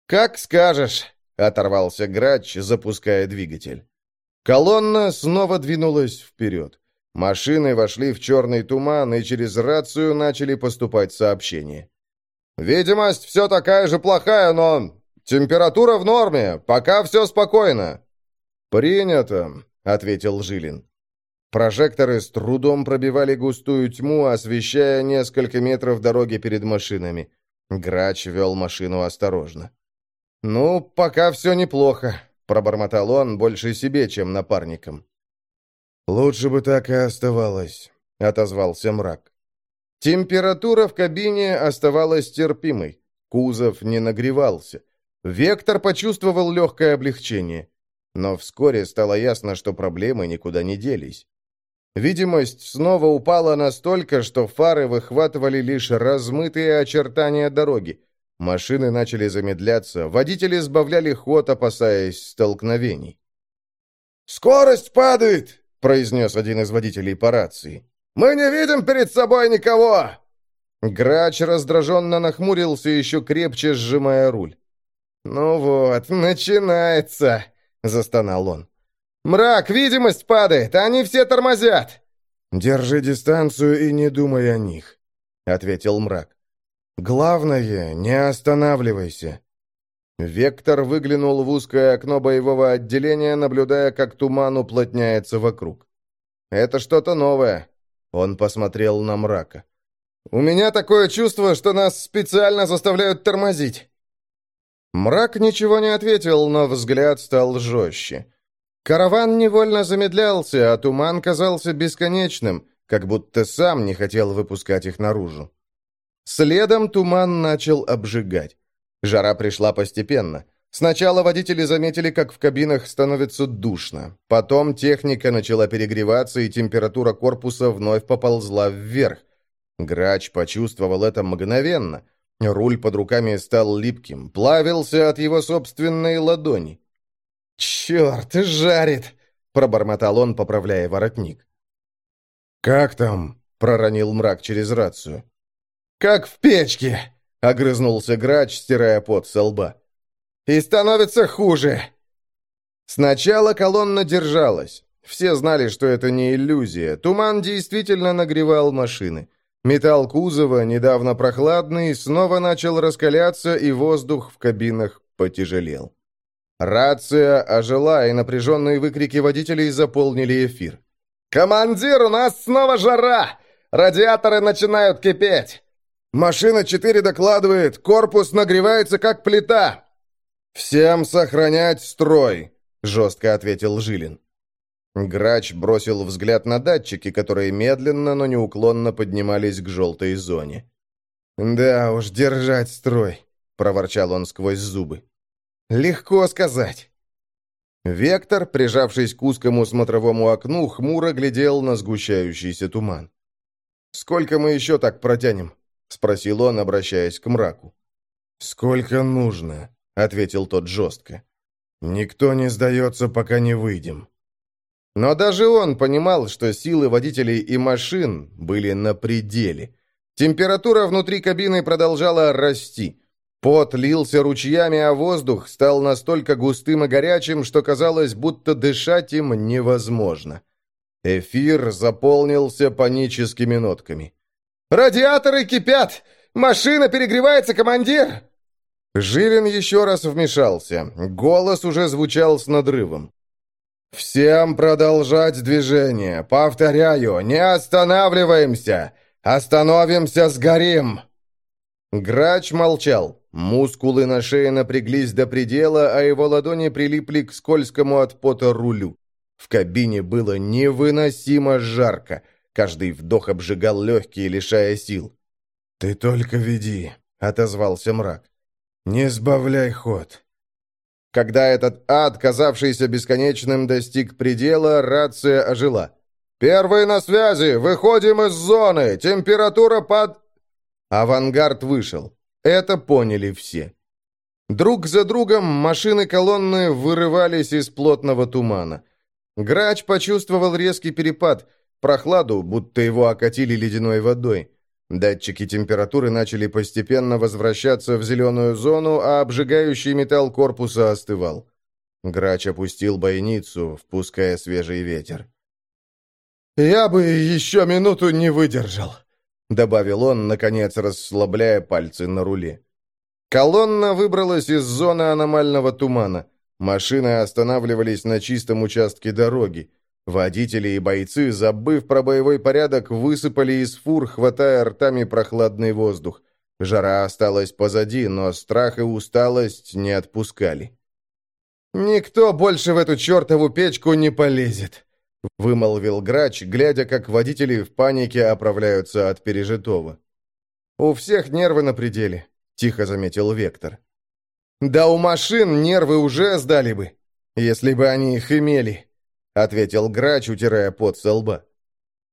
«Как скажешь», — оторвался Грач, запуская двигатель. Колонна снова двинулась вперед. Машины вошли в черный туман, и через рацию начали поступать сообщения. «Видимость все такая же плохая, но температура в норме, пока все спокойно. «Принято», — ответил Жилин. Прожекторы с трудом пробивали густую тьму, освещая несколько метров дороги перед машинами. Грач вел машину осторожно. «Ну, пока все неплохо», — пробормотал он больше себе, чем напарником. «Лучше бы так и оставалось», — отозвался мрак. Температура в кабине оставалась терпимой. Кузов не нагревался. Вектор почувствовал легкое облегчение. Но вскоре стало ясно, что проблемы никуда не делись. Видимость снова упала настолько, что фары выхватывали лишь размытые очертания дороги. Машины начали замедляться, водители сбавляли ход, опасаясь столкновений. «Скорость падает!» — произнес один из водителей по рации. «Мы не видим перед собой никого!» Грач раздраженно нахмурился, еще крепче сжимая руль. «Ну вот, начинается!» застонал он. «Мрак, видимость падает, они все тормозят!» «Держи дистанцию и не думай о них», — ответил мрак. «Главное, не останавливайся». Вектор выглянул в узкое окно боевого отделения, наблюдая, как туман уплотняется вокруг. «Это что-то новое». Он посмотрел на мрака. «У меня такое чувство, что нас специально заставляют тормозить». Мрак ничего не ответил, но взгляд стал жестче. Караван невольно замедлялся, а туман казался бесконечным, как будто сам не хотел выпускать их наружу. Следом туман начал обжигать. Жара пришла постепенно. Сначала водители заметили, как в кабинах становится душно. Потом техника начала перегреваться, и температура корпуса вновь поползла вверх. Грач почувствовал это мгновенно. Руль под руками стал липким, плавился от его собственной ладони. «Черт, жарит!» — пробормотал он, поправляя воротник. «Как там?» — проронил мрак через рацию. «Как в печке!» — огрызнулся грач, стирая пот со лба. «И становится хуже!» Сначала колонна держалась. Все знали, что это не иллюзия. Туман действительно нагревал машины. Металл кузова, недавно прохладный, снова начал раскаляться, и воздух в кабинах потяжелел. Рация ожила, и напряженные выкрики водителей заполнили эфир. «Командир, у нас снова жара! Радиаторы начинают кипеть!» «Машина 4 докладывает, корпус нагревается, как плита!» «Всем сохранять строй!» — жестко ответил Жилин. Грач бросил взгляд на датчики, которые медленно, но неуклонно поднимались к желтой зоне. «Да уж, держать строй», — проворчал он сквозь зубы. «Легко сказать». Вектор, прижавшись к узкому смотровому окну, хмуро глядел на сгущающийся туман. «Сколько мы еще так протянем?» — спросил он, обращаясь к мраку. «Сколько нужно», — ответил тот жестко. «Никто не сдается, пока не выйдем». Но даже он понимал, что силы водителей и машин были на пределе. Температура внутри кабины продолжала расти. Пот лился ручьями, а воздух стал настолько густым и горячим, что казалось, будто дышать им невозможно. Эфир заполнился паническими нотками. «Радиаторы кипят! Машина перегревается, командир!» Жилин еще раз вмешался. Голос уже звучал с надрывом. «Всем продолжать движение. Повторяю, не останавливаемся. Остановимся, сгорим!» Грач молчал. Мускулы на шее напряглись до предела, а его ладони прилипли к скользкому от пота рулю. В кабине было невыносимо жарко. Каждый вдох обжигал легкие, лишая сил. «Ты только веди», — отозвался мрак. «Не сбавляй ход». Когда этот ад, казавшийся бесконечным, достиг предела, рация ожила. «Первые на связи! Выходим из зоны! Температура под...» Авангард вышел. Это поняли все. Друг за другом машины колонны вырывались из плотного тумана. Грач почувствовал резкий перепад, прохладу, будто его окатили ледяной водой. Датчики температуры начали постепенно возвращаться в зеленую зону, а обжигающий металл корпуса остывал. Грач опустил бойницу, впуская свежий ветер. «Я бы еще минуту не выдержал», — добавил он, наконец расслабляя пальцы на руле. Колонна выбралась из зоны аномального тумана. Машины останавливались на чистом участке дороги. Водители и бойцы, забыв про боевой порядок, высыпали из фур, хватая ртами прохладный воздух. Жара осталась позади, но страх и усталость не отпускали. «Никто больше в эту чертову печку не полезет», — вымолвил грач, глядя, как водители в панике оправляются от пережитого. «У всех нервы на пределе», — тихо заметил Вектор. «Да у машин нервы уже сдали бы, если бы они их имели», — ответил грач, утирая пот со лба.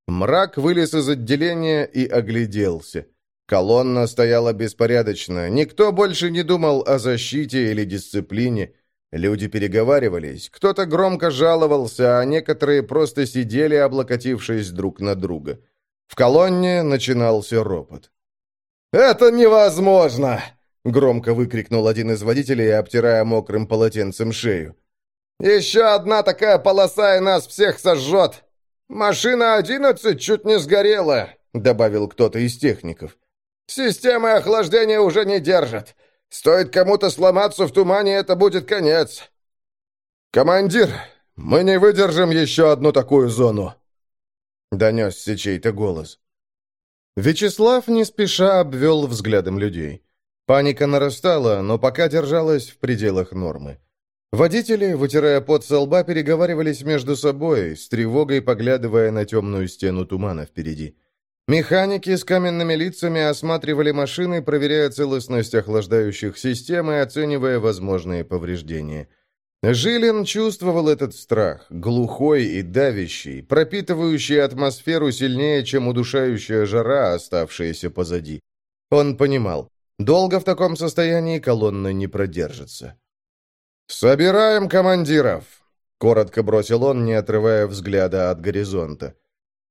Мрак вылез из отделения и огляделся. Колонна стояла беспорядочно. Никто больше не думал о защите или дисциплине. Люди переговаривались. Кто-то громко жаловался, а некоторые просто сидели, облокотившись друг на друга. В колонне начинался ропот. «Это невозможно!» — громко выкрикнул один из водителей, обтирая мокрым полотенцем шею. Еще одна такая полоса и нас всех сожжет. Машина одиннадцать чуть не сгорела, добавил кто-то из техников. Системы охлаждения уже не держат. Стоит кому-то сломаться в тумане, это будет конец. Командир, мы не выдержим еще одну такую зону. Донесся чей-то голос. Вячеслав не спеша обвел взглядом людей. Паника нарастала, но пока держалась в пределах нормы. Водители, вытирая пот со лба, переговаривались между собой, с тревогой поглядывая на темную стену тумана впереди. Механики с каменными лицами осматривали машины, проверяя целостность охлаждающих систем и оценивая возможные повреждения. Жилин чувствовал этот страх, глухой и давящий, пропитывающий атмосферу сильнее, чем удушающая жара, оставшаяся позади. Он понимал, долго в таком состоянии колонна не продержится. «Собираем командиров!» — коротко бросил он, не отрывая взгляда от горизонта.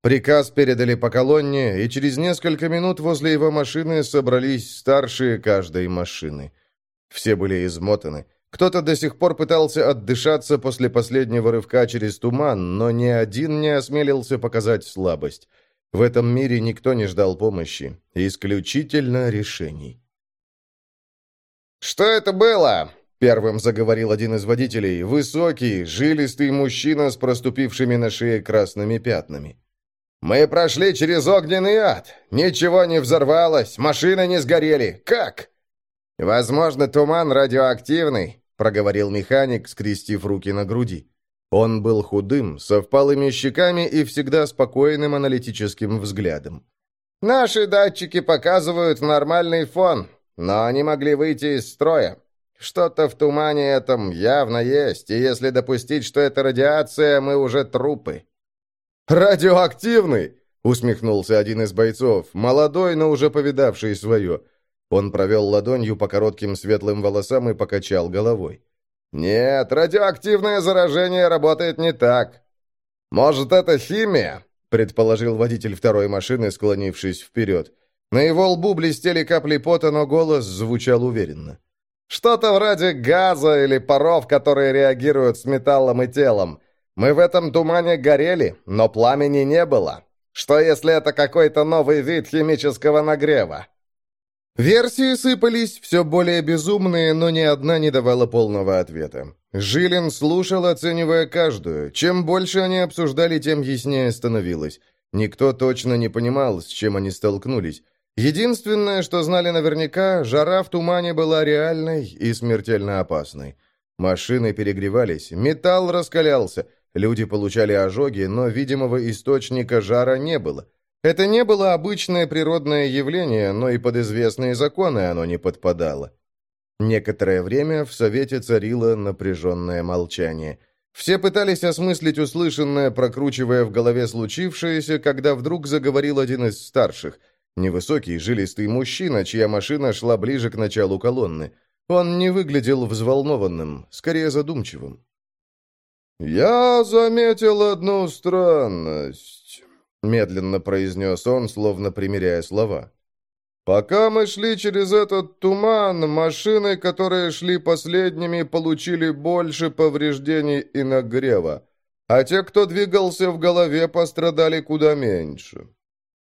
Приказ передали по колонне, и через несколько минут возле его машины собрались старшие каждой машины. Все были измотаны. Кто-то до сих пор пытался отдышаться после последнего рывка через туман, но ни один не осмелился показать слабость. В этом мире никто не ждал помощи, исключительно решений. «Что это было?» — первым заговорил один из водителей, высокий, жилистый мужчина с проступившими на шее красными пятнами. «Мы прошли через огненный ад. Ничего не взорвалось, машины не сгорели. Как?» «Возможно, туман радиоактивный проговорил механик, скрестив руки на груди. Он был худым, со впалыми щеками и всегда спокойным аналитическим взглядом. «Наши датчики показывают нормальный фон, но они могли выйти из строя. Что-то в тумане этом явно есть, и если допустить, что это радиация, мы уже трупы». «Радиоактивный!» — усмехнулся один из бойцов, молодой, но уже повидавший свое. Он провел ладонью по коротким светлым волосам и покачал головой. «Нет, радиоактивное заражение работает не так. Может, это химия?» предположил водитель второй машины, склонившись вперед. На его лбу блестели капли пота, но голос звучал уверенно. «Что-то вроде газа или паров, которые реагируют с металлом и телом. Мы в этом тумане горели, но пламени не было. Что, если это какой-то новый вид химического нагрева?» Версии сыпались все более безумные, но ни одна не давала полного ответа. Жилин слушал, оценивая каждую. Чем больше они обсуждали, тем яснее становилось. Никто точно не понимал, с чем они столкнулись. Единственное, что знали наверняка, жара в тумане была реальной и смертельно опасной. Машины перегревались, металл раскалялся, люди получали ожоги, но видимого источника жара не было. Это не было обычное природное явление, но и под известные законы оно не подпадало. Некоторое время в Совете царило напряженное молчание. Все пытались осмыслить услышанное, прокручивая в голове случившееся, когда вдруг заговорил один из старших. Невысокий, жилистый мужчина, чья машина шла ближе к началу колонны. Он не выглядел взволнованным, скорее задумчивым. «Я заметил одну странность». Медленно произнес он, словно примеряя слова. «Пока мы шли через этот туман, машины, которые шли последними, получили больше повреждений и нагрева, а те, кто двигался в голове, пострадали куда меньше».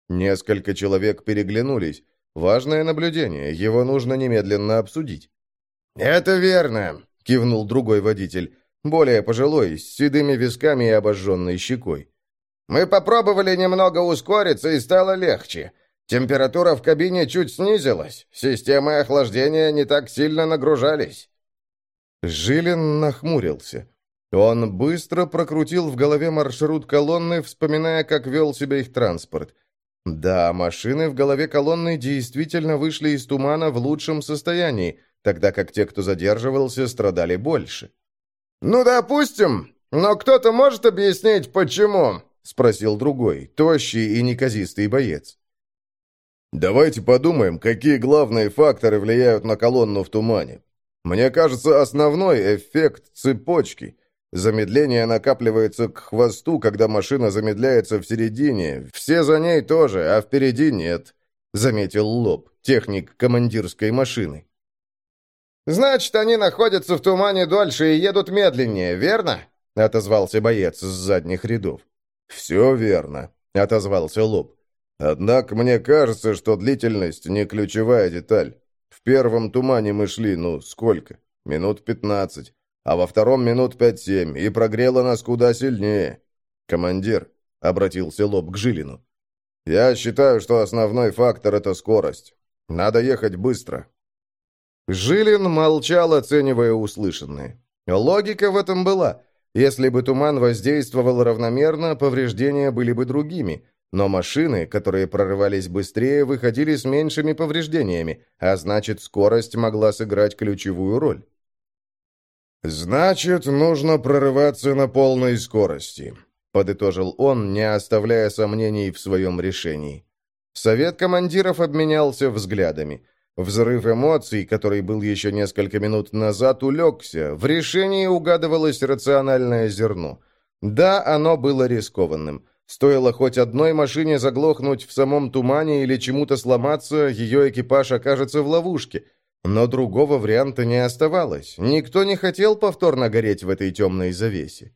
Несколько человек переглянулись. Важное наблюдение, его нужно немедленно обсудить. «Это верно», — кивнул другой водитель, более пожилой, с седыми висками и обожженной щекой. Мы попробовали немного ускориться, и стало легче. Температура в кабине чуть снизилась. Системы охлаждения не так сильно нагружались. Жилин нахмурился. Он быстро прокрутил в голове маршрут колонны, вспоминая, как вел себя их транспорт. Да, машины в голове колонны действительно вышли из тумана в лучшем состоянии, тогда как те, кто задерживался, страдали больше. «Ну, допустим, но кто-то может объяснить, почему?» — спросил другой, тощий и неказистый боец. «Давайте подумаем, какие главные факторы влияют на колонну в тумане. Мне кажется, основной эффект цепочки. Замедление накапливается к хвосту, когда машина замедляется в середине. Все за ней тоже, а впереди нет», — заметил Лоб, техник командирской машины. «Значит, они находятся в тумане дольше и едут медленнее, верно?» — отозвался боец с задних рядов. «Все верно», — отозвался Лоб. «Однако мне кажется, что длительность не ключевая деталь. В первом тумане мы шли, ну, сколько? Минут пятнадцать. А во втором минут пять-семь, и прогрело нас куда сильнее. Командир», — обратился Лоб к Жилину. «Я считаю, что основной фактор — это скорость. Надо ехать быстро». Жилин молчал, оценивая услышанное. Логика в этом была — если бы туман воздействовал равномерно, повреждения были бы другими, но машины, которые прорывались быстрее, выходили с меньшими повреждениями, а значит, скорость могла сыграть ключевую роль. «Значит, нужно прорываться на полной скорости», — подытожил он, не оставляя сомнений в своем решении. Совет командиров обменялся взглядами. Взрыв эмоций, который был еще несколько минут назад, улегся. В решении угадывалось рациональное зерно. Да, оно было рискованным. Стоило хоть одной машине заглохнуть в самом тумане или чему-то сломаться, ее экипаж окажется в ловушке. Но другого варианта не оставалось. Никто не хотел повторно гореть в этой темной завесе.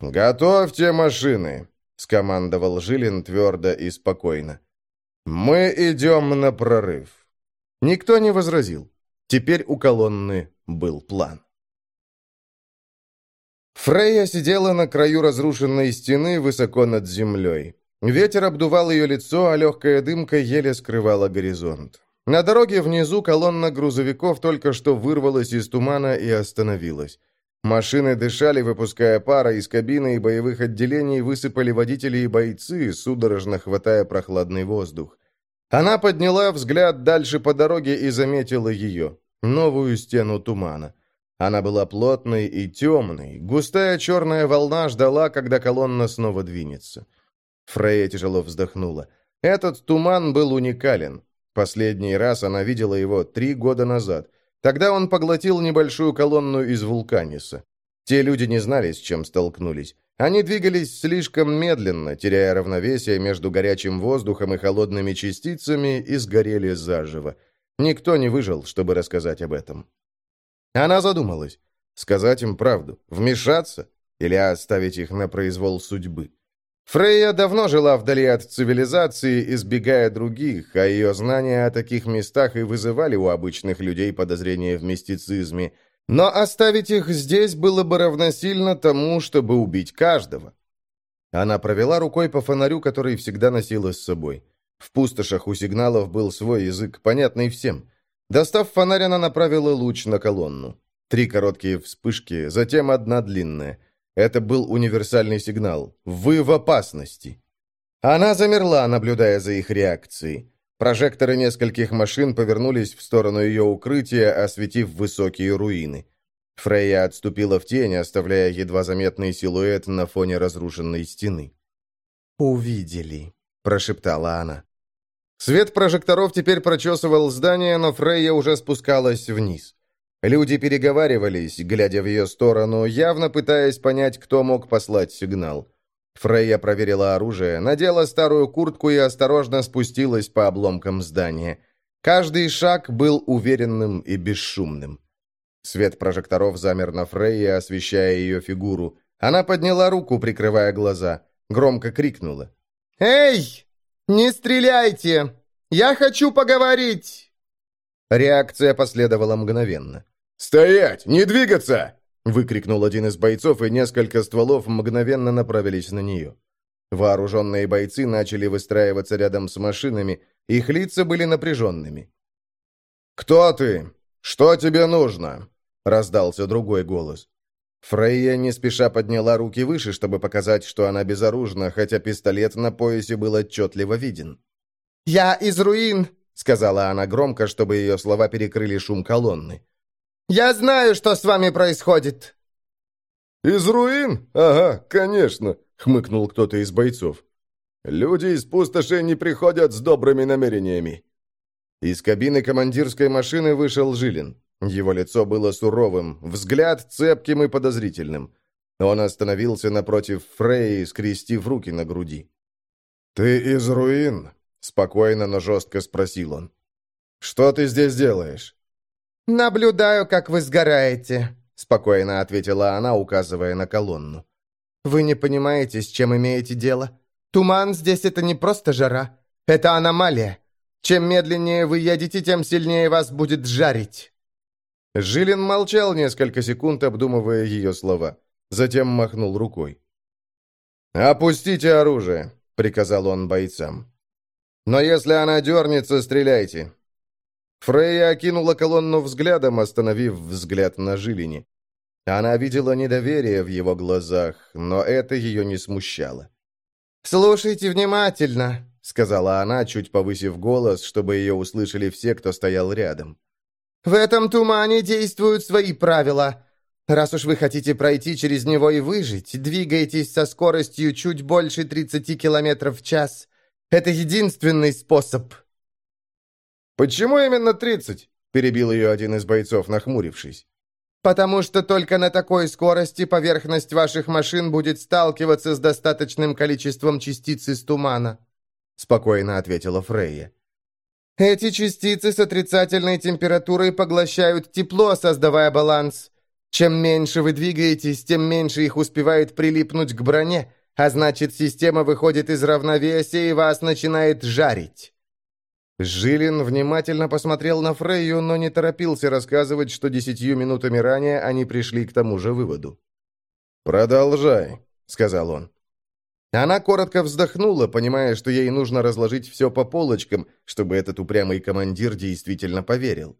«Готовьте машины», — скомандовал Жилин твердо и спокойно. «Мы идем на прорыв». Никто не возразил. Теперь у колонны был план. Фрейя сидела на краю разрушенной стены высоко над землей. Ветер обдувал ее лицо, а легкая дымка еле скрывала горизонт. На дороге внизу колонна грузовиков только что вырвалась из тумана и остановилась. Машины дышали, выпуская пара из кабины и боевых отделений высыпали водители и бойцы, судорожно хватая прохладный воздух. Она подняла взгляд дальше по дороге и заметила ее, новую стену тумана. Она была плотной и темной, густая черная волна ждала, когда колонна снова двинется. Фрейя тяжело вздохнула. Этот туман был уникален. Последний раз она видела его три года назад. Тогда он поглотил небольшую колонну из вулканиса. Те люди не знали, с чем столкнулись. Они двигались слишком медленно, теряя равновесие между горячим воздухом и холодными частицами, и сгорели заживо. Никто не выжил, чтобы рассказать об этом. Она задумалась. Сказать им правду? Вмешаться? Или оставить их на произвол судьбы? Фрейя давно жила вдали от цивилизации, избегая других, а ее знания о таких местах и вызывали у обычных людей подозрения в мистицизме – но оставить их здесь было бы равносильно тому, чтобы убить каждого. Она провела рукой по фонарю, который всегда носила с собой. В пустошах у сигналов был свой язык, понятный всем. Достав фонарь, она направила луч на колонну. Три короткие вспышки, затем одна длинная. Это был универсальный сигнал. «Вы в опасности!» Она замерла, наблюдая за их реакцией. Прожекторы нескольких машин повернулись в сторону ее укрытия, осветив высокие руины. Фрейя отступила в тень, оставляя едва заметный силуэт на фоне разрушенной стены. «Увидели», — прошептала она. Свет прожекторов теперь прочесывал здание, но Фрейя уже спускалась вниз. Люди переговаривались, глядя в ее сторону, явно пытаясь понять, кто мог послать сигнал. Фрейя проверила оружие, надела старую куртку и осторожно спустилась по обломкам здания. Каждый шаг был уверенным и бесшумным. Свет прожекторов замер на Фрейе, освещая ее фигуру. Она подняла руку, прикрывая глаза. Громко крикнула. «Эй! Не стреляйте! Я хочу поговорить!» Реакция последовала мгновенно. «Стоять! Не двигаться!» Выкрикнул один из бойцов, и несколько стволов мгновенно направились на нее. Вооруженные бойцы начали выстраиваться рядом с машинами, их лица были напряженными. «Кто ты? Что тебе нужно?» — раздался другой голос. Фрейя не спеша подняла руки выше, чтобы показать, что она безоружна, хотя пистолет на поясе был отчетливо виден. «Я из руин», — сказала она громко, чтобы ее слова перекрыли шум колонны. Я знаю, что с вами происходит!» «Из руин? Ага, конечно!» — хмыкнул кто-то из бойцов. «Люди из пустоши не приходят с добрыми намерениями!» Из кабины командирской машины вышел Жилин. Его лицо было суровым, взгляд цепким и подозрительным. Он остановился напротив Фреи, скрестив руки на груди. «Ты из руин?» — спокойно, но жестко спросил он. «Что ты здесь делаешь?» «Наблюдаю, как вы сгораете», — спокойно ответила она, указывая на колонну. «Вы не понимаете, с чем имеете дело? Туман здесь — это не просто жара. Это аномалия. Чем медленнее вы едете, тем сильнее вас будет жарить». Жилин молчал несколько секунд, обдумывая ее слова. Затем махнул рукой. «Опустите оружие», — приказал он бойцам. «Но если она дернется, стреляйте. Фрейя окинула колонну взглядом, остановив взгляд на Жилине. Она видела недоверие в его глазах, но это ее не смущало. «Слушайте внимательно», — сказала она, чуть повысив голос, чтобы ее услышали все, кто стоял рядом. «В этом тумане действуют свои правила. Раз уж вы хотите пройти через него и выжить, двигайтесь со скоростью чуть больше 30 километров в час. Это единственный способ». «Почему именно 30?» – перебил ее один из бойцов, нахмурившись. «Потому что только на такой скорости поверхность ваших машин будет сталкиваться с достаточным количеством частиц из тумана», – спокойно ответила Фрейя. «Эти частицы с отрицательной температурой поглощают тепло, создавая баланс. Чем меньше вы двигаетесь, тем меньше их успевает прилипнуть к броне, а значит, система выходит из равновесия и вас начинает жарить». Жилин внимательно посмотрел на Фрейю, но не торопился рассказывать, что десятью минутами ранее они пришли к тому же выводу. «Продолжай», — сказал он. Она коротко вздохнула, понимая, что ей нужно разложить все по полочкам, чтобы этот упрямый командир действительно поверил.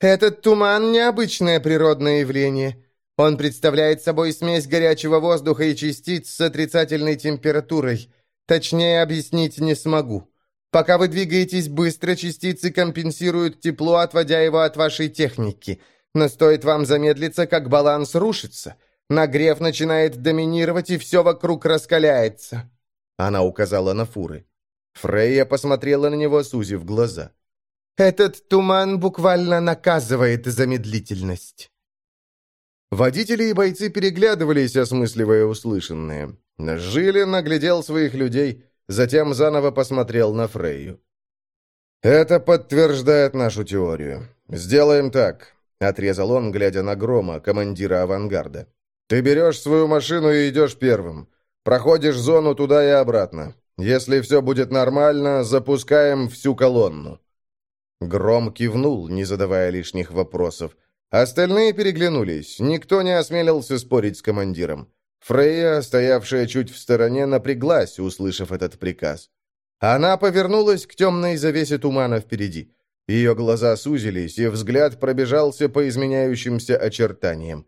Этот туман – необычное природное явление. Он представляет собой смесь горячего воздуха и частиц с отрицательной температурой. Точнее объяснить не смогу. Пока вы двигаетесь быстро, частицы компенсируют тепло, отводя его от вашей техники. Но стоит вам замедлиться, как баланс рушится. Нагрев начинает доминировать, и все вокруг раскаляется. Она указала на фуры. Фрейя посмотрела на него, сузив глаза. Этот туман буквально наказывает за медлительность». Водители и бойцы переглядывались, осмысливая услышанное. Жилин наглядел своих людей, затем заново посмотрел на Фрейю. «Это подтверждает нашу теорию. Сделаем так», — отрезал он, глядя на Грома, командира авангарда. «Ты берешь свою машину и идешь первым. Проходишь зону туда и обратно. Если все будет нормально, запускаем всю колонну». Гром кивнул, не задавая лишних вопросов. Остальные переглянулись, никто не осмелился спорить с командиром. Фрейя, стоявшая чуть в стороне, напряглась, услышав этот приказ. Она повернулась к темной завесе тумана впереди. Ее глаза сузились, и взгляд пробежался по изменяющимся очертаниям.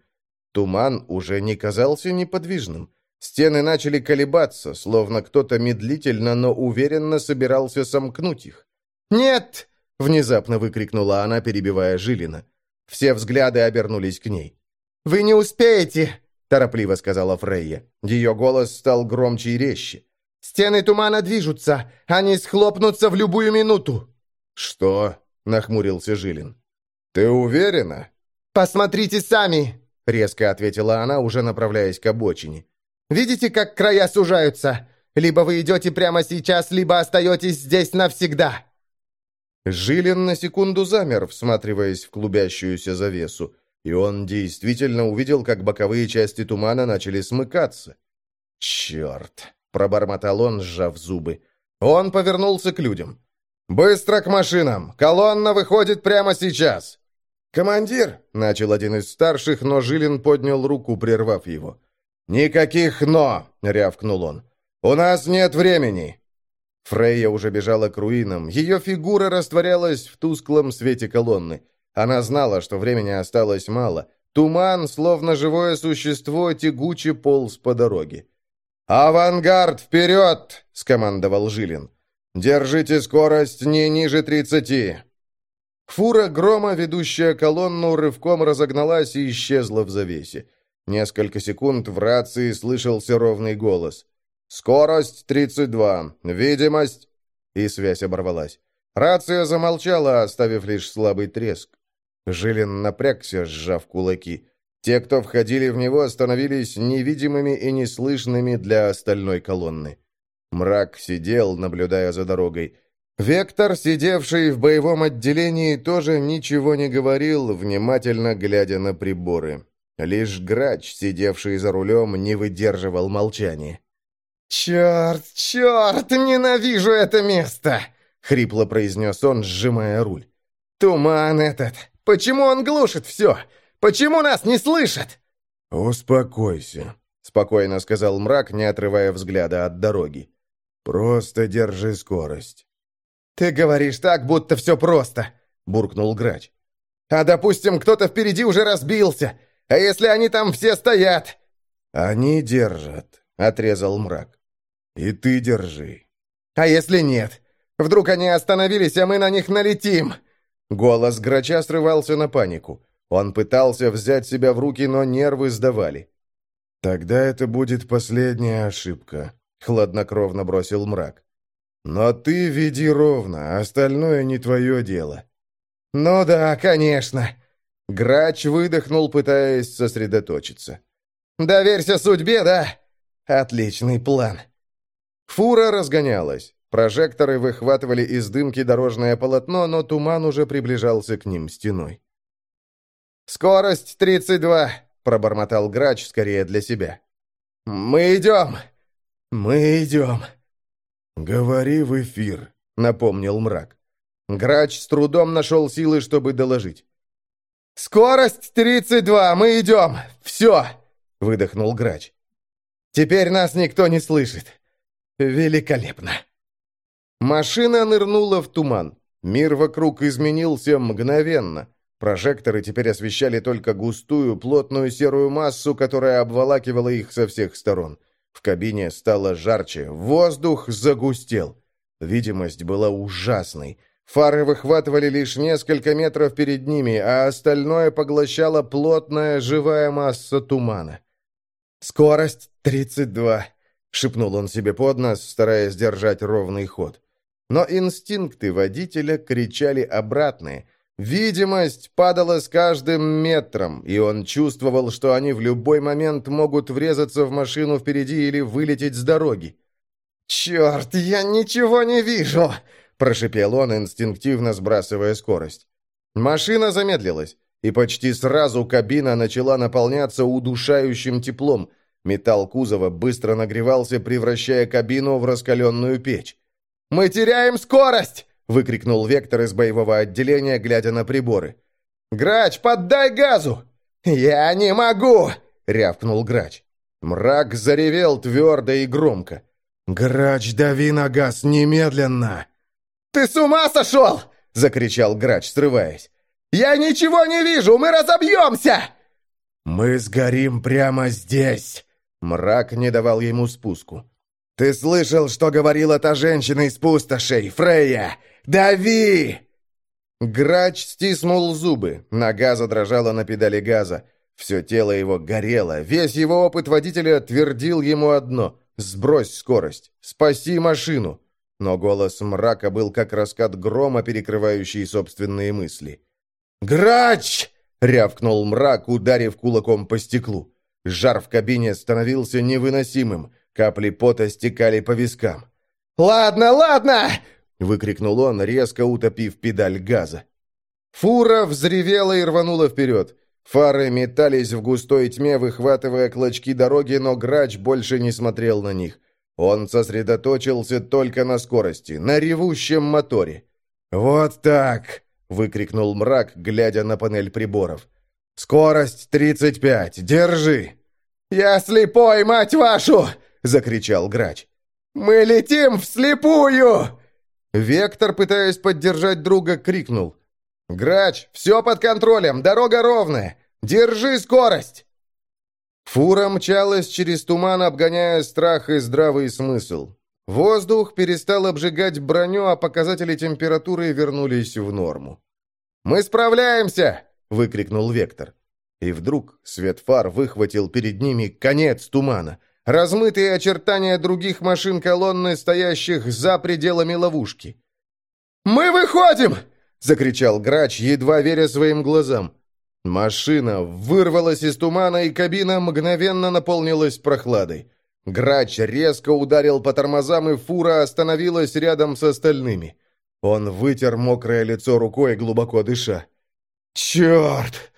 Туман уже не казался неподвижным. Стены начали колебаться, словно кто-то медлительно, но уверенно собирался сомкнуть их. «Нет!» Внезапно выкрикнула она, перебивая Жилина. Все взгляды обернулись к ней. «Вы не успеете!» Торопливо сказала Фрейя. Ее голос стал громче и резче. «Стены тумана движутся! Они схлопнутся в любую минуту!» «Что?» — нахмурился Жилин. «Ты уверена?» «Посмотрите сами!» — резко ответила она, уже направляясь к обочине. «Видите, как края сужаются? Либо вы идете прямо сейчас, либо остаетесь здесь навсегда!» Жилин на секунду замер, всматриваясь в клубящуюся завесу, и он действительно увидел, как боковые части тумана начали смыкаться. «Черт!» — пробормотал он, сжав зубы. Он повернулся к людям. «Быстро к машинам! Колонна выходит прямо сейчас!» «Командир!» — начал один из старших, но Жилин поднял руку, прервав его. «Никаких «но!» — рявкнул он. «У нас нет времени!» Фрейя уже бежала к руинам. Ее фигура растворялась в тусклом свете колонны. Она знала, что времени осталось мало. Туман, словно живое существо, тягуче полз по дороге. «Авангард, вперед!» — скомандовал Жилин. «Держите скорость не ниже тридцати!» Фура грома, ведущая колонну, рывком разогналась и исчезла в завесе. Несколько секунд в рации слышался ровный голос. «Скорость 32. Видимость...» И связь оборвалась. Рация замолчала, оставив лишь слабый треск. Жилин напрягся, сжав кулаки. Те, кто входили в него, становились невидимыми и неслышными для остальной колонны. Мрак сидел, наблюдая за дорогой. Вектор, сидевший в боевом отделении, тоже ничего не говорил, внимательно глядя на приборы. Лишь грач, сидевший за рулем, не выдерживал молчания. «Черт, черт, ненавижу это место!» — хрипло произнес он, сжимая руль. «Туман этот! Почему он глушит все? Почему нас не слышат?» «Успокойся», — спокойно сказал мрак, не отрывая взгляда от дороги. «Просто держи скорость». «Ты говоришь так, будто все просто», — буркнул грач. «А, допустим, кто-то впереди уже разбился. А если они там все стоят?» «Они держат», — отрезал мрак. И ты держи. А если нет? Вдруг они остановились, а мы на них налетим?» Голос грача срывался на панику. Он пытался взять себя в руки, но нервы сдавали. «Тогда это будет последняя ошибка», — хладнокровно бросил мрак. «Но ты веди ровно, остальное не твое дело». «Ну да, конечно». Грач выдохнул, пытаясь сосредоточиться. «Доверься судьбе, да? Отличный план». Фура разгонялась. Прожекторы выхватывали из дымки дорожное полотно, но туман уже приближался к ним стеной. «Скорость 32!» — пробормотал Грач скорее для себя. «Мы идем! Мы идем!» «Говори в эфир», — напомнил мрак. Грач с трудом нашел силы, чтобы доложить. «Скорость 32! Мы идем! Все!» — выдохнул Грач. «Теперь нас никто не слышит. Великолепно!» Машина нырнула в туман. Мир вокруг изменился мгновенно. Прожекторы теперь освещали только густую, плотную серую массу, которая обволакивала их со всех сторон. В кабине стало жарче, воздух загустел. Видимость была ужасной. Фары выхватывали лишь несколько метров перед ними, а остальное поглощала плотная живая масса тумана. «Скорость 32», — шепнул он себе под нос, стараясь держать ровный ход. Но инстинкты водителя кричали обратное — Видимость падала с каждым метром, и он чувствовал, что они в любой момент могут врезаться в машину впереди или вылететь с дороги. «Черт, я ничего не вижу!» – прошипел он, инстинктивно сбрасывая скорость. Машина замедлилась, и почти сразу кабина начала наполняться удушающим теплом. Металл кузова быстро нагревался, превращая кабину в раскаленную печь. «Мы теряем скорость!» — выкрикнул Вектор из боевого отделения, глядя на приборы. «Грач, поддай газу!» «Я не могу!» — рявкнул Грач. Мрак заревел твердо и громко. «Грач, дави на газ немедленно!» «Ты с ума сошел?» — закричал Грач, срываясь. «Я ничего не вижу! Мы разобьемся!» «Мы сгорим прямо здесь!» Мрак не давал ему спуску. «Ты слышал, что говорила та женщина из пустошей, Фрейя? Дави!» Грач стиснул зубы, нога задрожала на педали газа. Все тело его горело, весь его опыт водителя твердил ему одно — «Сбрось скорость! Спаси машину!» Но голос мрака был как раскат грома, перекрывающий собственные мысли. «Грач!» — рявкнул мрак, ударив кулаком по стеклу. Жар в кабине становился невыносимым, капли пота стекали по вискам. «Ладно, ладно!» выкрикнул он, резко утопив педаль газа. Фура взревела и рванула вперед. Фары метались в густой тьме, выхватывая клочки дороги, но грач больше не смотрел на них. Он сосредоточился только на скорости, на ревущем моторе. «Вот так!» — выкрикнул мрак, глядя на панель приборов. «Скорость 35! Держи!» «Я слепой, мать вашу!» — закричал грач. «Мы летим вслепую!» Вектор, пытаясь поддержать друга, крикнул. «Грач, все под контролем, дорога ровная! Держи скорость!» Фура мчалась через туман, обгоняя страх и здравый смысл. Воздух перестал обжигать броню, а показатели температуры вернулись в норму. «Мы справляемся!» — выкрикнул Вектор. И вдруг свет фар выхватил перед ними конец тумана — размытые очертания других машин колонны, стоящих за пределами ловушки. «Мы выходим!» — закричал грач, едва веря своим глазам. Машина вырвалась из тумана, и кабина мгновенно наполнилась прохладой. Грач резко ударил по тормозам, и фура остановилась рядом с остальными. Он вытер мокрое лицо рукой, глубоко дыша. «Черт!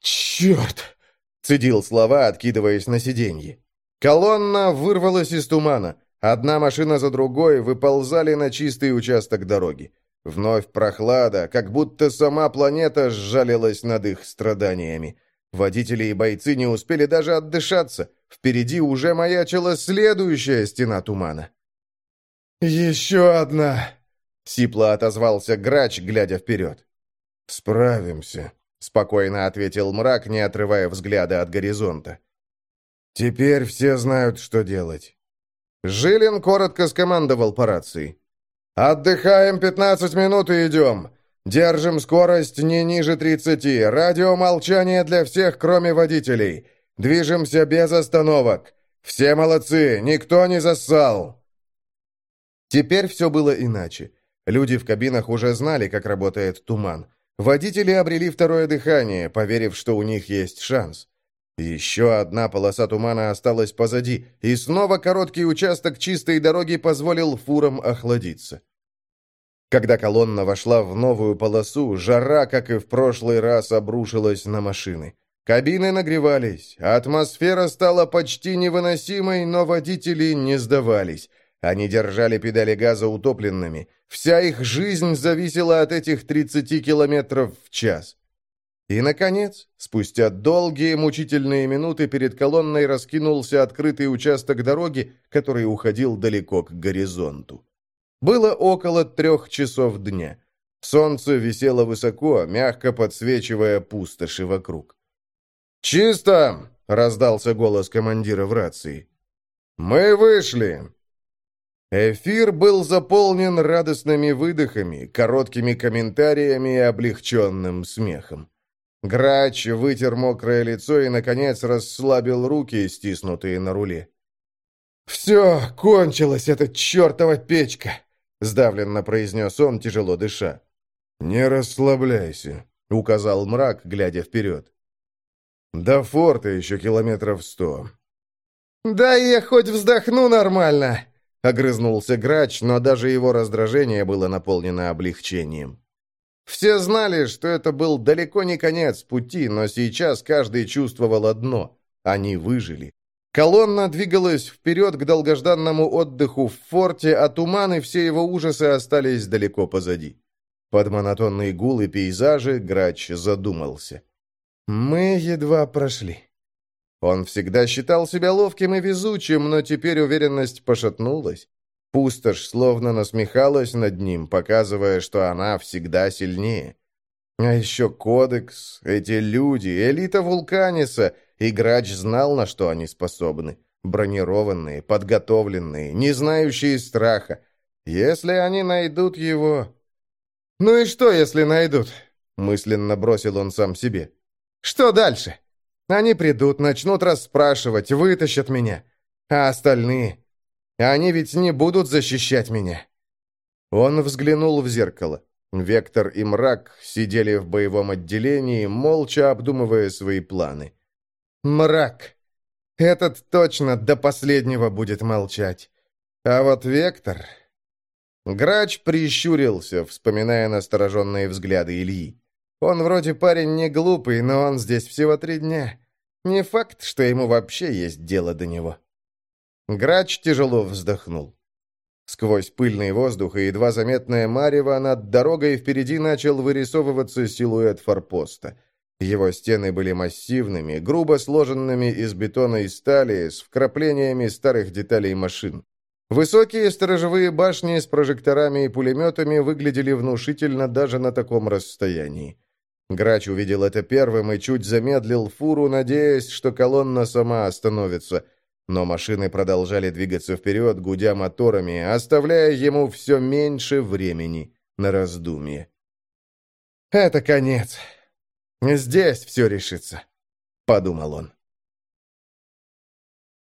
Черт!» — цедил слова, откидываясь на сиденье. Колонна вырвалась из тумана. Одна машина за другой выползали на чистый участок дороги. Вновь прохлада, как будто сама планета сжалилась над их страданиями. Водители и бойцы не успели даже отдышаться. Впереди уже маячила следующая стена тумана. «Еще одна!» — сипло отозвался грач, глядя вперед. «Справимся», — спокойно ответил мрак, не отрывая взгляда от горизонта. Теперь все знают, что делать. Жилин коротко скомандовал по рации. «Отдыхаем пятнадцать минут и идем. Держим скорость не ниже 30. Радиомолчание для всех, кроме водителей. Движемся без остановок. Все молодцы, никто не зассал. Теперь все было иначе. Люди в кабинах уже знали, как работает туман. Водители обрели второе дыхание, поверив, что у них есть шанс. Еще одна полоса тумана осталась позади, и снова короткий участок чистой дороги позволил фурам охладиться. Когда колонна вошла в новую полосу, жара, как и в прошлый раз, обрушилась на машины. Кабины нагревались, атмосфера стала почти невыносимой, но водители не сдавались. Они держали педали газа утопленными. Вся их жизнь зависела от этих 30 километров в час. И, наконец, спустя долгие мучительные минуты перед колонной раскинулся открытый участок дороги, который уходил далеко к горизонту. Было около трех часов дня. Солнце висело высоко, мягко подсвечивая пустоши вокруг. «Чисто!» — раздался голос командира в рации. «Мы вышли!» Эфир был заполнен радостными выдохами, короткими комментариями и облегченным смехом. Грач вытер мокрое лицо и, наконец, расслабил руки, стиснутые на руле. «Все, кончилась эта чертова печка!» — сдавленно произнес он, тяжело дыша. «Не расслабляйся», — указал мрак, глядя вперед. «До форта еще километров сто». «Да я хоть вздохну нормально!» — огрызнулся Грач, но даже его раздражение было наполнено облегчением. Все знали, что это был далеко не конец пути, но сейчас каждый чувствовал одно — они выжили. Колонна двигалась вперед к долгожданному отдыху в форте, а туман и все его ужасы остались далеко позади. Под монотонные гулы пейзажи Грач задумался. «Мы едва прошли». Он всегда считал себя ловким и везучим, но теперь уверенность пошатнулась. Пустошь словно насмехалась над ним, показывая, что она всегда сильнее. А еще кодекс, эти люди, элита Вулканиса, и Грач знал, на что они способны. Бронированные, подготовленные, не знающие страха. Если они найдут его... «Ну и что, если найдут?» — мысленно бросил он сам себе. «Что дальше?» Они придут, начнут расспрашивать, вытащат меня. А остальные? Они ведь не будут защищать меня. Он взглянул в зеркало. Вектор и мрак сидели в боевом отделении, молча обдумывая свои планы. Мрак. Этот точно до последнего будет молчать. А вот Вектор... Грач прищурился, вспоминая настороженные взгляды Ильи. Он вроде парень не глупый, но он здесь всего три дня. Не факт, что ему вообще есть дело до него. Грач тяжело вздохнул. Сквозь пыльный воздух и едва заметное марево над дорогой впереди начал вырисовываться силуэт форпоста. Его стены были массивными, грубо сложенными из бетона и стали, с вкраплениями старых деталей машин. Высокие сторожевые башни с прожекторами и пулеметами выглядели внушительно даже на таком расстоянии. Грач увидел это первым и чуть замедлил фуру, надеясь, что колонна сама остановится. Но машины продолжали двигаться вперед, гудя моторами, оставляя ему все меньше времени на раздумье. «Это конец. Здесь все решится», — подумал он.